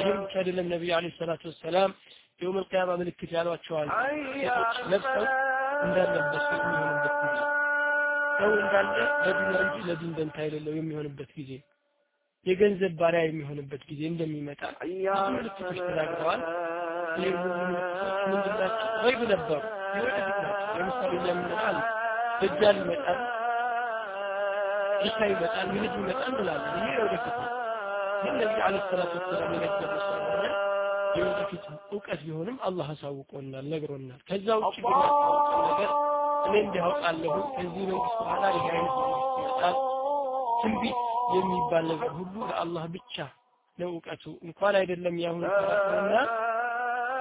ይህም ብቻ አይደለም ነቢዩ አለ ሰላቱ ወሰላም የውም ልቅያማ ምልክት ያሏቸዋል ሴቶች ለብሰው እንዳለበሱ የሚሆንበት ጊዜ ሰው እንዳለ ለዱንያ እንጂ ለዲን ደንታ የሌለው የሚሆንበት ጊዜ የገንዘብ ባሪያ የሚሆንበት ጊዜ እንደሚመጣ ምልክቶች ተናግረዋል። ገይብ ነበሩ። የወደፊት ናቸው። ለምሳሌ እኛ የምንላል ደጃል ይመጣል ዒሳ ይመጣል ይሁድ ይመጣል እንላለን። ይሄ የወደፊት ነው። ግን ነቢ አለ ሰላት ወሰላም የነገሩ ስለሆነ የወደፊት እውቀት ቢሆንም አላህ አሳውቆናል ነግሮናል። ከዛ ውጭ ግን ነገር እኔ እንዲያውቃለሁ ከዚህ መንግስት በኋላ ይህ አይነት መንግስት ይመጣል። ትንቢት የሚባል ነገር ሁሉ ለአላህ ብቻ ነው እውቀቱ። እንኳን አይደለም ያሁን ተራውና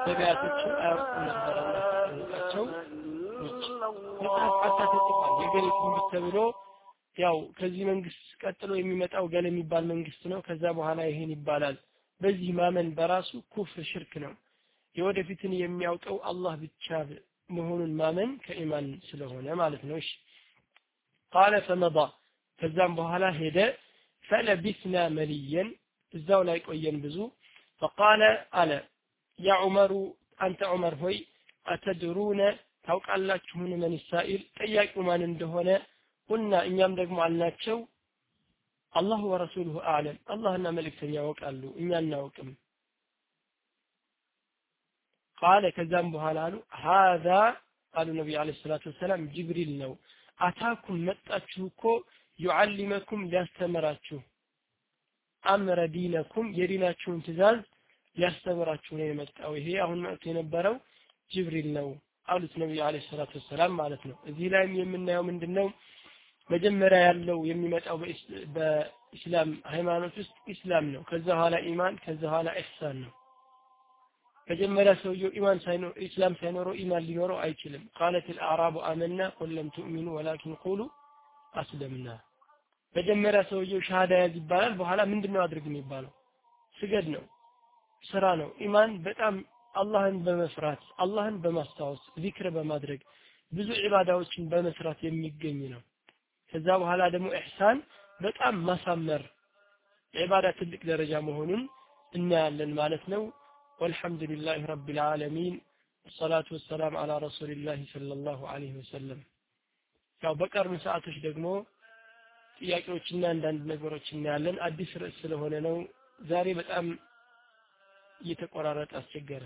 ነቢያቶችን ትንቢት ተብሎ ያው ከዚህ መንግስት ቀጥሎ የሚመጣው ገሌ የሚባል መንግስት ነው። ከዛ በኋላ ይሄን ይባላል። በዚህ ማመን በራሱ ኩፍር ሽርክ ነው። የወደፊትን የሚያውቀው አላህ ብቻ መሆኑን ማመን ከኢማን ስለሆነ ማለት ነው። እሺ። ቃለ ፈመዳ። ከዛም በኋላ ሄደ ፈለቢስና መልየን እዛው ላይ ቆየን ብዙ። ፈቃለ አለ ያ ዑመሩ አንተ ዑመር ሆይ አተድሩነ ታውቃላችሁን መን ሳኢል ጠያቂው ማን እንደሆነ ቁልና እኛም ደግሞ አልናቸው። አላሁ ወረሱሉሁ አዕለም። አላህና መልእክተኛ ያውቃሉ እኛ እናውቅም ቃለ ከዛም በኋላ አሉ ሀዛ አሉ ነቢዩ አለ ሰላቱ ወሰላም ጅብሪል ነው። አታኩም መጣችሁ እኮ ዩዓሊመኩም ሊያስተምራችሁ አምረ ዲነኩም የዲናችሁን ትእዛዝ ሊያስተምራችሁ ነው የመጣው። ይሄ አሁን መጥቶ የነበረው ጅብሪል ነው አሉት ነብዩ አለይሂ ሰላቱ ወሰላም ማለት ነው። እዚህ ላይም የምናየው ምንድነው መጀመሪያ ያለው የሚመጣው በኢስላም ሃይማኖት ውስጥ ኢስላም ነው። ከዛ ኋላ ኢማን፣ ከዛ ኋላ ኢህሳን ነው። መጀመሪያ ሰውየው ኢማን ሳይኖር ኢስላም ሳይኖረው ኢማን ሊኖረው አይችልም። ቃለት አልአዕራቡ አመና ቁል ለም ትኡሚኑ ወላኪን ቁሉ አስለምና መጀመሪያ ሰውየው ሻሃዳ ያዝ ይባላል። በኋላ ምንድነው አድርግ የሚባለው? ስገድ ነው፣ ስራ ነው። ኢማን በጣም አላህን በመፍራት አላህን በማስታወስ ዚክር በማድረግ ብዙ ዒባዳዎችን በመስራት የሚገኝ ነው። ከዛ በኋላ ደግሞ ኢሕሳን በጣም ማሳመር ዒባዳ ትልቅ ደረጃ መሆኑን እናያለን ማለት ነው። ወልሐምዱሊላህ ረቢል ዓለሚን ወሰላቱ ወሰላም አላ ረሱሊላህ ሰለላሁ ዐለይሂ ወሰለም ያው በቀርን ሰዓቶች ደግሞ ጥያቄዎችና አንዳንድ ነገሮች እናያለን። አዲስ ርዕስ ስለሆነ ነው። ዛሬ በጣም እየተቆራረጠ አስቸገረ።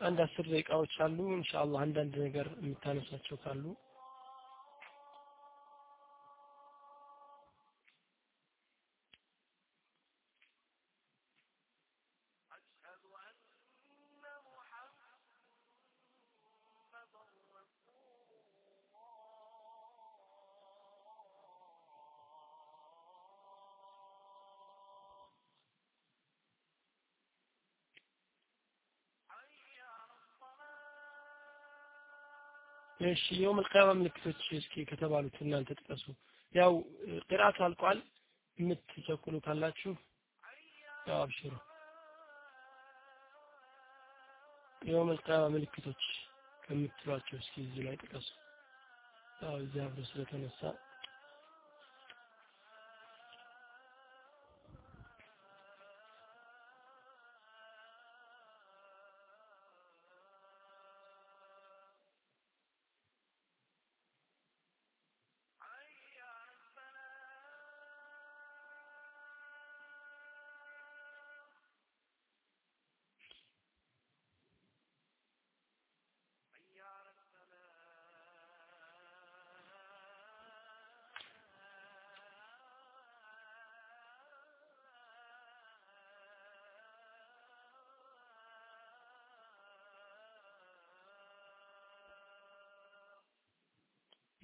አንድ አስር ደቂቃዎች አሉ። ኢንሻአላህ አንዳንድ ነገር የምታነሳቸው ካሉ እሺ የውም القيامة ምልክቶች እስኪ ከተባሉት እናንተ ጥቀሱ ያው ቅራቱ አልቋል የምትቸኩሉ ካላችሁ ያው አብሽሩ የውም القيامة ምልክቶች ከምትሏቸው እስኪ እዚህ ላይ ጥቀሱ። አዎ እዚህ አብሮ ስለተነሳ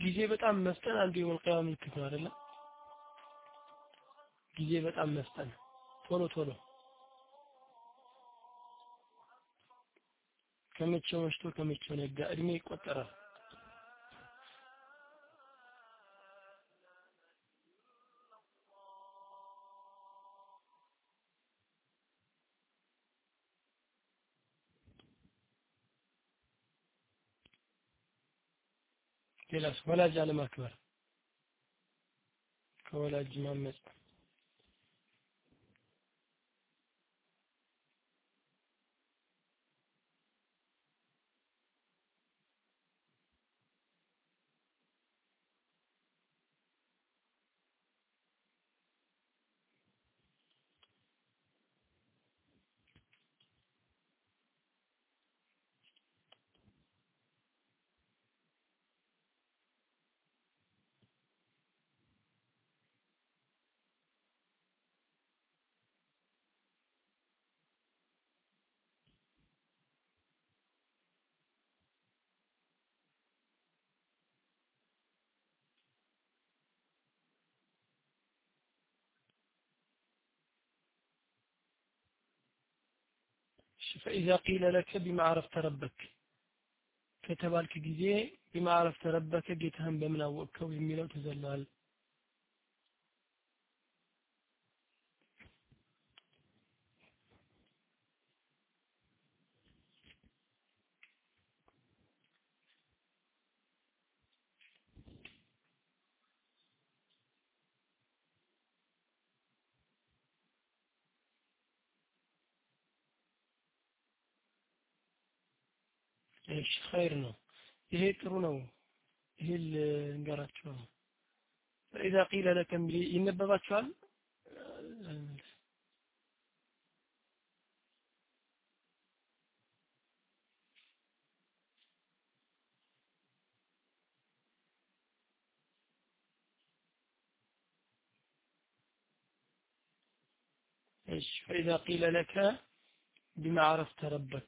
ጊዜ በጣም መፍጠን አንዱ የውል ቂያማ ምልክት ነው አይደለም? ጊዜ በጣም መፍጠን ቶሎ ቶሎ ከመቼው መሽቶ ከመቼው ነጋ እድሜ ይቆጠራል። ሌላስ? ወላጅ አለማክበር። ከወላጅ ማመጽ فإذا قيل لك بما عرفت ربك ከተባልክ ጊዜ ቢማ አረፍተ ረበከ ጌታህን በምን አወቅከው የሚለው ተዘሏል እሺ ኸይር ነው ይሄ ጥሩ ነው ይሄ ልንገራችሁ ነው فإذا قيل لك ይነበባችኋል ايش فإذا قيل لك بما عرفت ربك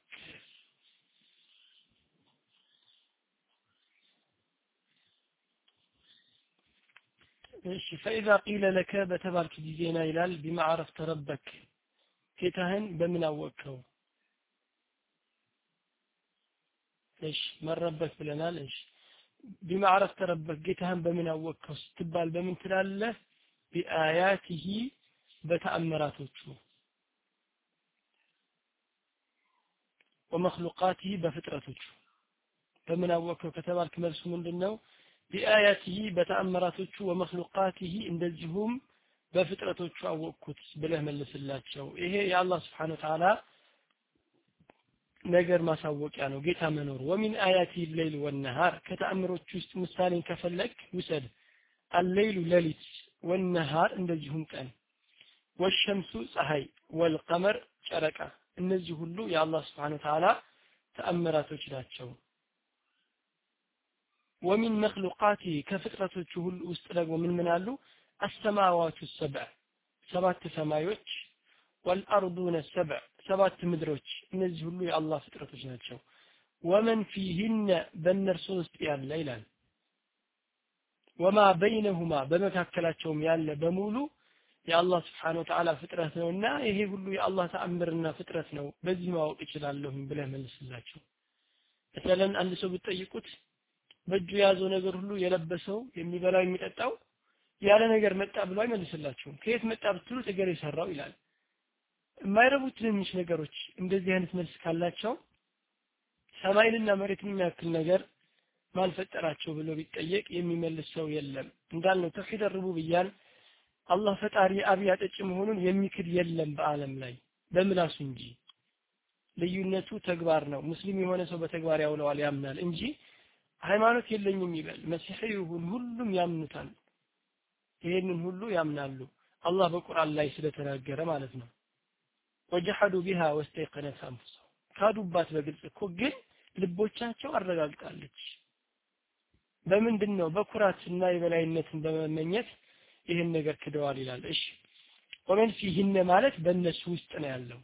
እሺ ፈኢዛ ቂለ ለከ በተባልክ ጊዜና ይላል ቢማ አረፍተ ረበክ ጌታህን በምን አወቅከው? እሺ መረበክ ብለናል? እሺ ቢማ አረፍተ ረበክ ጌታህን በምን አወቅከው ስትባል በምን ትላለህ? ቢአያቲሂ በተአምራቶቹ። ወመክሉቃቲሂ በፍጥረቶቹ። በምን አወቅከው ከተባልክ መልሱ ምንድን ነው ቢአያቲሂ በተአምራቶቹ ወመክሉቃቲሂ እንደዚሁም በፍጥረቶቹ አወቅኩት ብለህ መልስላቸው። ይሄ የአላህ ስብሓን ወተዓላ ነገር ማሳወቂያ ነው ጌታ መኖር ወሚን አያቲ ሌይል ወነሃር ከተአምሮች ውስጥ ምሳሌን ከፈለግ ውሰድ። አሌይሉ ሌሊት ወነሃር እንደዚሁም ቀን። ወሸምሱ ፀሐይ ወልቀመር ጨረቃ። እነዚህ ሁሉ የአላህ ስብሓን ወተዓላ ተአምራቶች ናቸው ወሚን መክሉቃቲ ከፍጥረቶቹ ሁሉ ውስጥ ደግሞ ምን ምን አሉ? አሰማዋቱ ሰብዕ ሰባት ሰማዮች ወልአርዱነ ሰብዕ ሰባት ምድሮች። እነዚህ ሁሉ የአላህ ፍጥረቶች ናቸው። ወመን ፊህነ በእነርሱ ውስጥ ያለ ይላል። ወማ በይነሁማ በመካከላቸውም ያለ በሙሉ የአላህ ስብሓን ወተዓላ ፍጥረት ነውና ይሄ ሁሉ የአላህ ተአምርና ፍጥረት ነው። በዚህ ማወቅ እችላለሁኝ ብለህ መልስላቸው። መሰለን አንድ ሰው ብትጠይቁት በእጁ የያዘው ነገር ሁሉ የለበሰው የሚበላው የሚጠጣው ያለ ነገር መጣ ብሎ አይመልስላቸውም። ከየት መጣ ብትሉት እገር የሰራው ይላል። የማይረቡ ትንንሽ ነገሮች እንደዚህ አይነት መልስ ካላቸው ሰማይንና መሬትን የሚያክል ነገር ማን ፈጠራቸው ብሎ ቢጠየቅ የሚመልስ ሰው የለም። እንዳልነው ተውሂድ ሩቡብያን አላህ ፈጣሪ አብይ አጠጭ መሆኑን የሚክድ የለም በአለም ላይ። በምላሱ እንጂ ልዩነቱ ተግባር ነው። ሙስሊም የሆነ ሰው በተግባር ያውለዋል ያምናል እንጂ ሃይማኖት የለኝም ይበል። መሲሒ ይሁን ሁሉም ያምኑታል። ይሄንን ሁሉ ያምናሉ። አላህ በቁርአን ላይ ስለተናገረ ማለት ነው። ወጀሐዱ ቢሃ ወስተይቀነት አንፉሰው ካዱባት በግልጽ እኮ ግን ልቦቻቸው አረጋግጣለች። በምንድን ነው በኩራትና የበላይነትን በመመኘት ይህን ነገር ክደዋል ይላል። እሺ። ወመን ፊህነ ማለት በእነሱ ውስጥ ነው ያለው።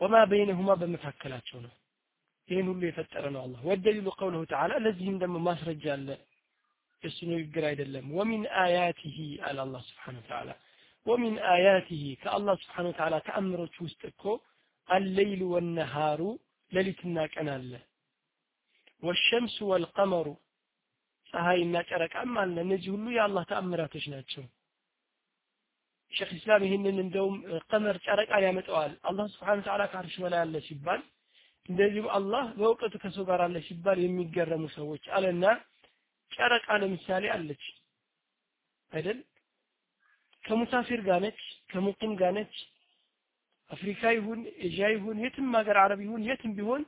ወማ በይነሁማ በመካከላቸው ነው ይህን ሁሉ የፈጠረ ነው አላህ። ወደሊሉ ቀውለሁ ተዓላ ለዚህም ደግሞ ማስረጃ አለ። የእሱ ንግግር አይደለም። ወሚን አያቲሂ አለ አላህ ስብሓን ወተዓላ ወሚን አያቲሂ ከአላህ ስብሓን ወተዓላ ተአምሮች ውስጥ እኮ አለይሉ ወነሃሩ ሌሊትና ቀን አለ። ወሸምሱ ወልቀመሩ ፀሐይና ጨረቃም አለ። እነዚህ ሁሉ የአላህ ተአምራቶች ናቸው። ሼክ ኢስላም ይህንን እንደውም ቀመር ጨረቃን ያመጣዋል። አላህ ስብሓን ተዓላ ከአርሽ በላይ አለ ሲባል እንደዚሁም አላህ በእውቀቱ ከሰው ጋር አለ ሲባል የሚገረሙ ሰዎች አለና ጨረቃ ለምሳሌ አለች። አይደል? ከሙሳፊር ጋር ነች ከሙቂም ጋር ነች። አፍሪካ ይሁን ኤዥያ ይሁን የትም ሀገር አረብ ይሁን የትም ቢሆን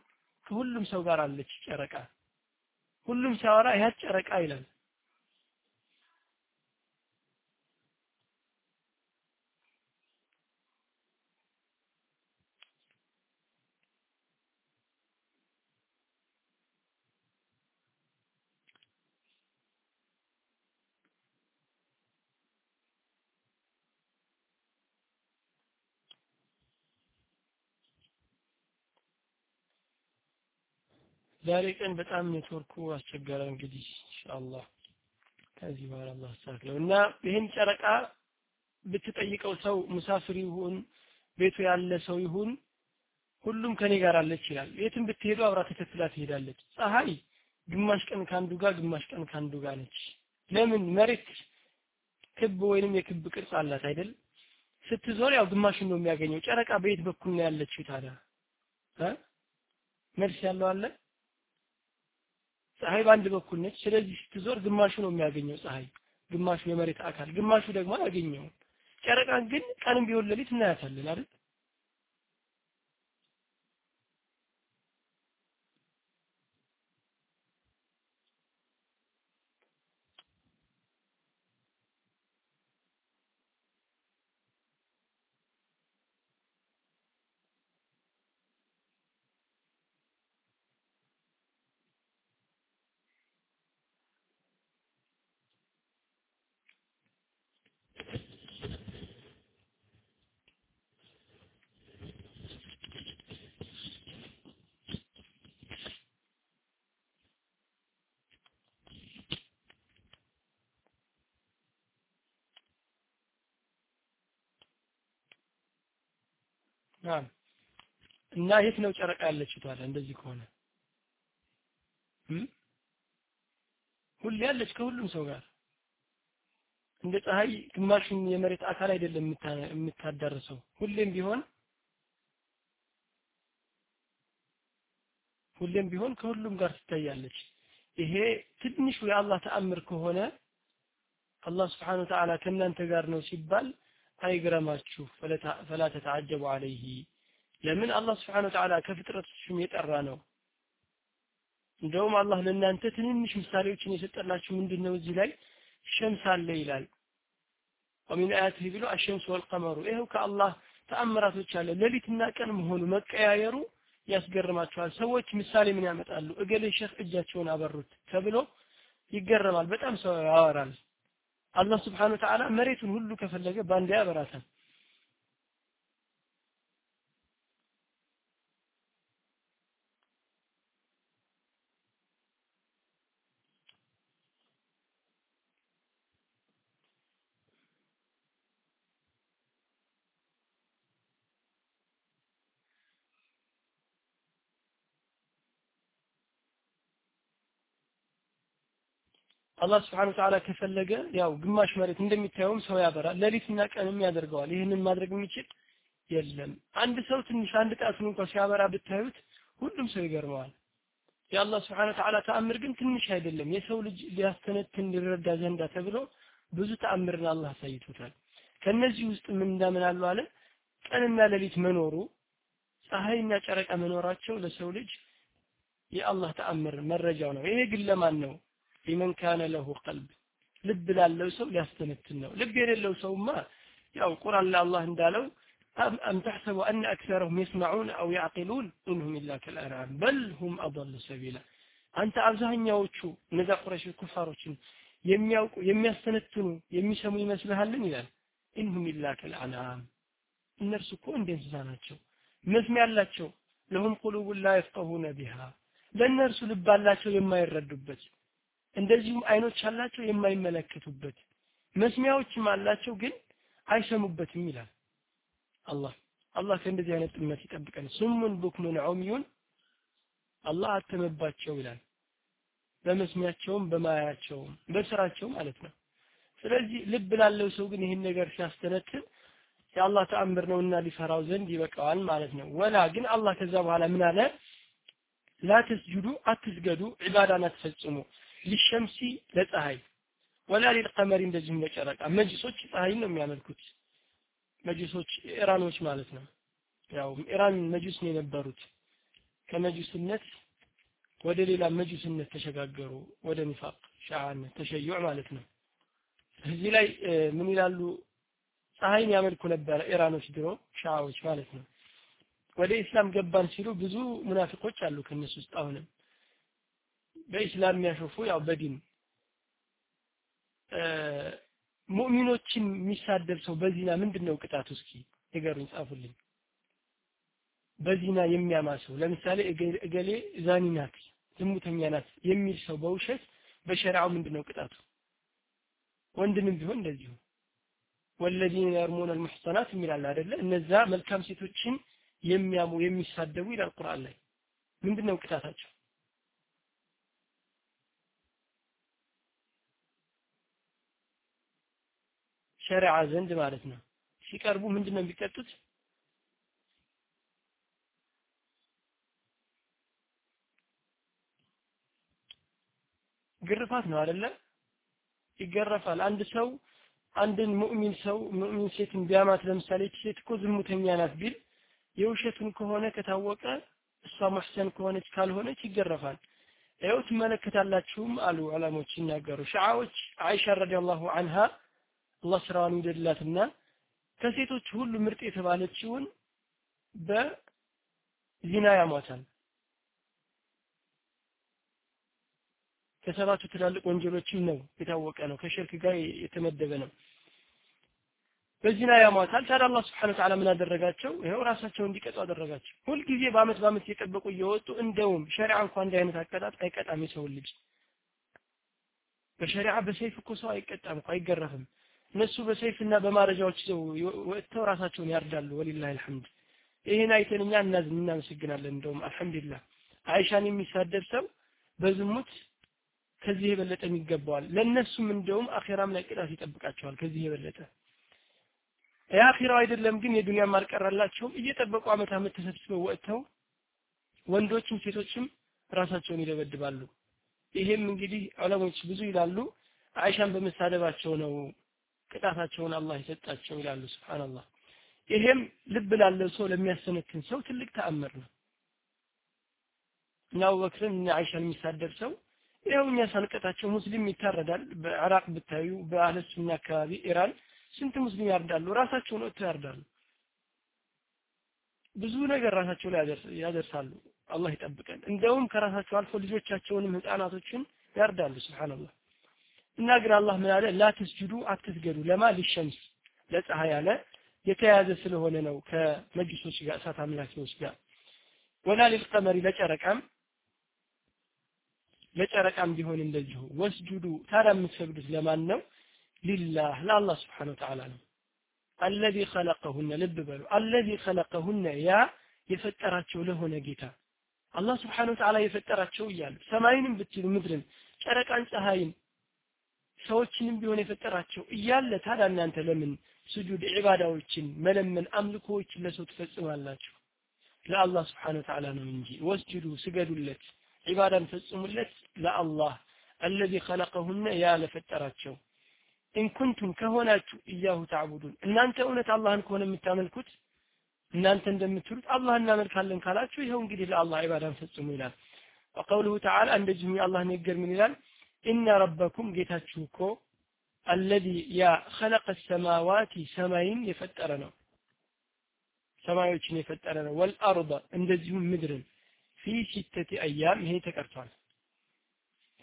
ከሁሉም ሰው ጋር አለች ጨረቃ። ሁሉም ሲያወራ ያት ጨረቃ ይላል ዛሬ ቀን በጣም ኔትወርኩ አስቸገረ እንግዲህ ኢንሻአላህ ከዚህ በኋላ አላህ አስተካክለው እና ይህን ጨረቃ ብትጠይቀው ሰው ሙሳፍር ይሁን ቤቱ ያለ ሰው ይሁን ሁሉም ከኔ ጋር አለች ይላል። የትም ብትሄዱ አብራ ተከትላ ትሄዳለች። ፀሐይ ግማሽ ቀን ከአንዱ ጋር ግማሽ ቀን ከአንዱ ጋር ነች። ለምን? መሬት ክብ ወይንም የክብ ቅርጽ አላት አይደል? ስትዞር ያው ግማሹን ነው የሚያገኘው። ጨረቃ በየት በኩል ነው ያለችው ታዲያ? መልስ ያለው አለ ፀሐይ በአንድ በኩል ነች ስለዚህ ስትዞር ግማሹ ነው የሚያገኘው ፀሐይ ግማሹ የመሬት አካል ግማሹ ደግሞ አያገኘውም ጨረቃን ግን ቀንም ቢሆን ሌሊት እናያታለን አይደል እና የት ነው ጨረቃ ያለችው ታዲያ? እንደዚህ ከሆነ ሁሌ ያለች ከሁሉም ሰው ጋር። እንደ ፀሐይ ግማሹን የመሬት አካል አይደለም የምታዳርሰው። ሁሌም ቢሆን ሁሌም ቢሆን ከሁሉም ጋር ትታያለች። ይሄ ትንሹ የአላህ ተአምር ከሆነ አላህ ስብሓን ወተዓላ ከእናንተ ጋር ነው ሲባል አይግረማችሁ ፈላ ተተዓጀቡ አለይህ ለምን አላህ ስብሓን ወተዓላ ከፍጥረቶችም የጠራ ነው? እንደውም አላህ ለእናንተ ትንንሽ ምሳሌዎችን የሰጠላችሁ ምንድን ነው እዚህ ላይ? ሸምስ አለ ይላል። ወሚን አያትህ ብሎ አሸምስ ወልቀመሩ። ይኸው ከአላህ ተአምራቶች አለ። ሌሊትና ቀን መሆኑ መቀያየሩ ያስገርማቸዋል ሰዎች ምሳሌ ምን ያመጣሉ? እገሌ ሸህ እጃቸውን አበሩት ተብሎ ይገረማል። በጣም ሰው ያወራል አላህ ስብሓን ወተዓላ መሬቱን ሁሉ ከፈለገ በአንድ ያበራታል አላህ ስብሐነ ወተዓላ ከፈለገ ያው ግማሽ መሬት እንደሚታየውም ሰው ያበራል ሌሊትና ቀንም ያደርገዋል ይህንን ማድረግ የሚችል የለም አንድ ሰው ትንሽ አንድ ጣቱን እንኳን ሲያበራ ብታዩት ሁሉም ሰው ይገርመዋል የአላህ ስብሓነ ወተዓላ ተአምር ግን ትንሽ አይደለም። የሰው ልጅ ሊያስተነትን ሊረዳ ዘንዳ ተብሎ ብዙ ተአምርን አላህ አሳይቶታል። ከነዚህ ውስጥ ምን እንዳምን አሉ አለ ቀንና ሌሊት መኖሩ ፀሐይና ጨረቃ መኖራቸው ለሰው ልጅ የአላህ ተአምር መረጃው ነው። ይሄ ግን ለማን ነው? ሊመን ካነ ለሁ ቀልብ ልብ ላለው ሰው ሊያስተነትን ነው። ልብ የሌለው ሰውማ ያው ቁርአን ላይ አላህ እንዳለው أم تحسب أن أكثرهم يسمعون أو يعقلون إنهم إلا كالأنعام بل هم أضل سبيلا አንተ አብዛኛዎቹ እነዛ ቁረሽ ኩፋሮችን የሚያውቁ የሚያስተነትኑ የሚሰሙ ይመስልሃልን ይላል ኢንሁም ኢላ ከልአንዓም እነርሱ እኮ እንደ እንስሳ ናቸው መስሚያ ያላቸው ለሁም ቁሉቡን ላ የፍቀሁነ ቢሃ ለእነርሱ ልብ አላቸው የማይረዱበት እንደዚሁም አይኖች አላቸው የማይመለከቱበት መስሚያዎችም አላቸው ግን አይሰሙበትም ይላል አላህ። አላህ ከእንደዚህ አይነት ጥመት ይጠብቀን። ስሙን ቡክሙን ዑምዩን አላህ አተመባቸው ይላል። በመስሚያቸውም በማያቸውም በስራቸው ማለት ነው። ስለዚህ ልብ ላለው ሰው ግን ይህን ነገር ሲያስተነትን የአላህ ተአምር ነውና ሊፈራው ዘንድ ይበቃዋል ማለት ነው። ወላ ግን አላህ ከዛ በኋላ ምን አለ? ላ ተስጁዱ አትስገዱ ዒባዳን አትፈጽሙ ሊሸምሲ ለፀሐይ ወላ ሊልቀመሪ እንደዚሁም ለጨረቃ መጅሶች ፀሐይን ነው የሚያመልኩት። መጅሶች ኢራኖች ማለት ነው። ያው ኢራን መጅስ ነው የነበሩት። ከመጅስነት ወደ ሌላ መጅስነት ተሸጋገሩ። ወደ ኒፋቅ ሻዓነት ተሸዩዕ ማለት ነው። እዚህ ላይ ምን ይላሉ? ፀሐይን ያመልኩ ነበረ ኢራኖች ድሮ ሻዎች ማለት ነው። ወደ ኢስላም ገባን ሲሉ ብዙ ሙናፊቆች አሉ ከነሱ ውስጥ አሁንም በኢስላም የሚያሾፉ ያው በዲን ሙእሚኖችን የሚሳደብ ሰው በዚና ምንድን ነው ቅጣቱ? እስኪ ንገሩኝ ጻፉልኝ። በዚና የሚያማ ሰው ለምሳሌ እገሌ ዛኒ ናት ዝሙተኛ ናት የሚል ሰው በውሸት በሸሪዓው ምንድን ነው ቅጣቱ? ወንድንም ቢሆን እንደዚሁ። ወለዚነ የርሙነ አልሙሕሰናት የሚላል አይደለ? እነዛ መልካም ሴቶችን የሚያሙ የሚሳደቡ ይላል ቁርአን ላይ። ምንድን ነው ቅጣታቸው ሸሪዓ ዘንድ ማለት ነው። ሲቀርቡ ምንድን ነው የሚቀጡት? ግርፋት ነው አይደለ? ይገረፋል። አንድ ሰው አንድን ሙእሚን ሰው ሙእሚን ሴትን ቢያማት ለምሳሌ ሴት እኮ ዝሙተኛ ናት ቢል የውሸቱን ከሆነ ከታወቀ እሷ ሙሕሰን ከሆነች ካልሆነች ይገረፋል። ይኸው ትመለከታላችሁም አሉ ዑለሞች ሲናገሩ። ሸዓዎች አይሻ ረዲየላሁ አንሃ አላህ ስራዋን ይውደድላትና ከሴቶች ሁሉ ምርጥ የተባለችውን በዚና ያሟታል። ከሰባቱ ትላልቅ ወንጀሎችም ነው የታወቀ ነው ከሽርክ ጋር የተመደበ ነው። በዚና ያሟታል። ታዲያ አላህ ስብሐነ ወተዓላ ምን አደረጋቸው? ይኸው ራሳቸው እንዲቀጡ አደረጋቸው። ሁልጊዜ በአመት በአመት እየጠበቁ እየወጡ እንደውም ሸሪዓ እንኳን እንዲህ አይነት አቀጣጥ አይቀጣም የሰውን ልጅ። በሸሪዓ በሰይፍ እኮ ሰው አይቀጣም እኮ አይገረፍም እነሱ በሰይፍና በማረጃዎች ይዘው ወጥተው ራሳቸውን ያርዳሉ። ወሊላህ አልሐምድ። ይሄን አይተን እኛ እናመሰግናለን። እንደውም አልሐምዱሊላህ። አይሻን የሚሳደብ ሰው በዝሙት ከዚህ የበለጠ ይገባዋል ለነሱም እንደውም አኺራም ላይ ቅጣት ይጠብቃቸዋል ከዚህ የበለጠ። የአኺራው አይደለም ግን የዱንያም አልቀረላቸውም እየጠበቁ አመት አመት ተሰብስበው ወጥተው ወንዶችም ሴቶችም ራሳቸውን ይደበድባሉ። ይሄም እንግዲህ ዑለሞች ብዙ ይላሉ አይሻን በመሳደባቸው ነው ቅጣታቸውን አላህ የሰጣቸው ይላሉ። ስብሓንላህ ይሄም ልብ ላለው ሰው ለሚያሰነትን ሰው ትልቅ ተአምር ነው። እና አቡበክርን እና አይሻን የሚሳደብ ሰው ይኸው እኛ ሙስሊም ይታረዳል። በኢራቅ ብታዩ በአህለ አካባቢ ኢራን ስንት ሙስሊም ያርዳሉ? ራሳቸውን ወጥተው ያርዳሉ። ብዙ ነገር ራሳቸው ላይ ያደርሳሉ። አላህ ይጠብቀን። እንደውም ከራሳቸው አልፎ ልጆቻቸውንም ህፃናቶችን ያርዳሉ። ስብሓንላህ እና ግን አላህ ምን አለ? ላ አትስገዱ። ለማ ሊሸምስ ለፀሐይ አለ። የተያዘ ስለሆነ ነው ከመጅሶች ጋር እሳት አምላኪዎች ጋር። ወላ ሊልቀመሪ ለጨረቃም ለጨረቃም ቢሆን እንደዚሁ። ወስጁዱ ታዲያ የምትሰግዱት ለማን ነው? ሊላህ ለአላህ ስብሓን ወተዓላ ነው። አለዚ ኸለቀሁነ ልብ በሉ። አለዚ ኸለቀሁነ ያ የፈጠራቸው ለሆነ ጌታ። አላህ ስብሓን ወተዓላ የፈጠራቸው እያሉ ሰማይንም ብትሉ ምድርን ጨረቃን ፀሐይን ሰዎችንም ቢሆን የፈጠራቸው እያለ ታዲያ እናንተ ለምን ስጁድ ዒባዳዎችን መለመን አምልኮዎችን ለሰው ትፈጽማላችሁ? ለአላህ ስብሓን ወተዓላ ነው እንጂ። ወስጅዱ ስገዱለት ዒባዳን ፈጽሙለት ለአላህ አለዚ ኸለቀሁነ ያ ለፈጠራቸው። ኢንኩንቱም ከሆናችሁ እያሁ ታዕቡዱን እናንተ እውነት አላህን ከሆነ የምታመልኩት? እናንተ እንደምትሉት አላህ እናመልካለን ካላችሁ ይኸው እንግዲህ ለአላህ ዒባዳን ፈጽሙ ይላል። ወቀውሉሁ ተዓላ እንደዚሁም የአላህ ንግግር ምን ይላል إن ربكم جيتاتشوكو الذي يا خلق السماوات سماين يفترنا. سماوات يفترنا. والأرض اندزهم مدرن في ستة أيام هي تكرتان.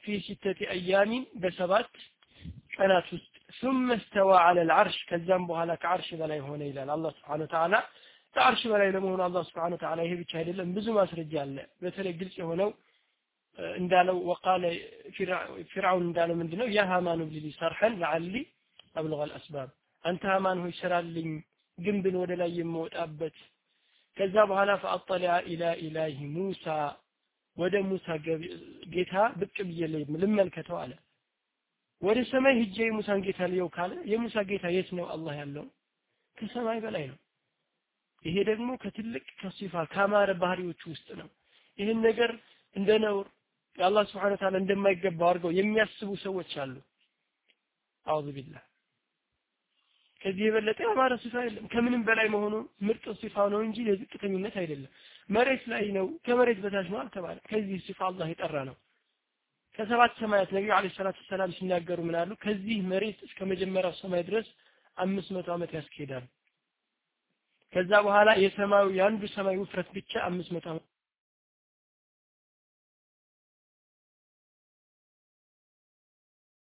في ستة أيام بسبات أنا ثم استوى على العرش. كالزنب هلك عرش بلا يهون إلى. الله سبحانه وتعالى تعرش بلا يهون الله سبحانه وتعالى. ይሄ ብቻ አይደለም ብዙ ማስረጃ አለ በተለይ ግልጽ የሆነው እንዳለው ወቃለ ፊርዓውን እንዳለው ምንድነው? ያ ሃማን ብሊ ሰርሐን ለዓሊ አብልغ الاسباب አንተ ሃማን ሆይ ስራልኝ ግንብን ወደ ላይ የምወጣበት። ከዛ በኋላ ፈአጠላ ኢላ ኢላሂ ሙሳ ወደ ሙሳ ጌታ ብቅ ብዬ ልመልከተው አለ። ወደ ሰማይ ሂጄ የሙሳን ጌታ ልየው ካለ የሙሳ ጌታ የት ነው? አላህ ያለው ከሰማይ በላይ ነው። ይሄ ደግሞ ከትልቅ ከሲፋ ካማረ ባህሪዎች ውስጥ ነው። ይህን ነገር እንደ ነውር የአላህ ስብሓን ታላ እንደማይገባው አድርገው የሚያስቡ ሰዎች አሉ። አዑዙ ቢላህ። ከዚህ የበለጠ ያማረ ሲፋ የለም። ከምንም በላይ መሆኑ ምርጥ ሲፋ ነው እንጂ የዝቅተኝነት አይደለም። መሬት ላይ ነው ከመሬት በታች ነው አልተባለ። ከዚህ ሲፋ አላህ የጠራ ነው። ከሰባት ሰማያት ነቢዩ አለ ሰላቱ ሰላም ሲናገሩ ምን አሉ? ከዚህ መሬት እስከ መጀመሪያው ሰማይ ድረስ አምስት መቶ ዓመት ያስኬዳል። ከዛ በኋላ የሰማዩ የአንዱ ሰማይ ውፍረት ብቻ አምስት መቶ ዓመት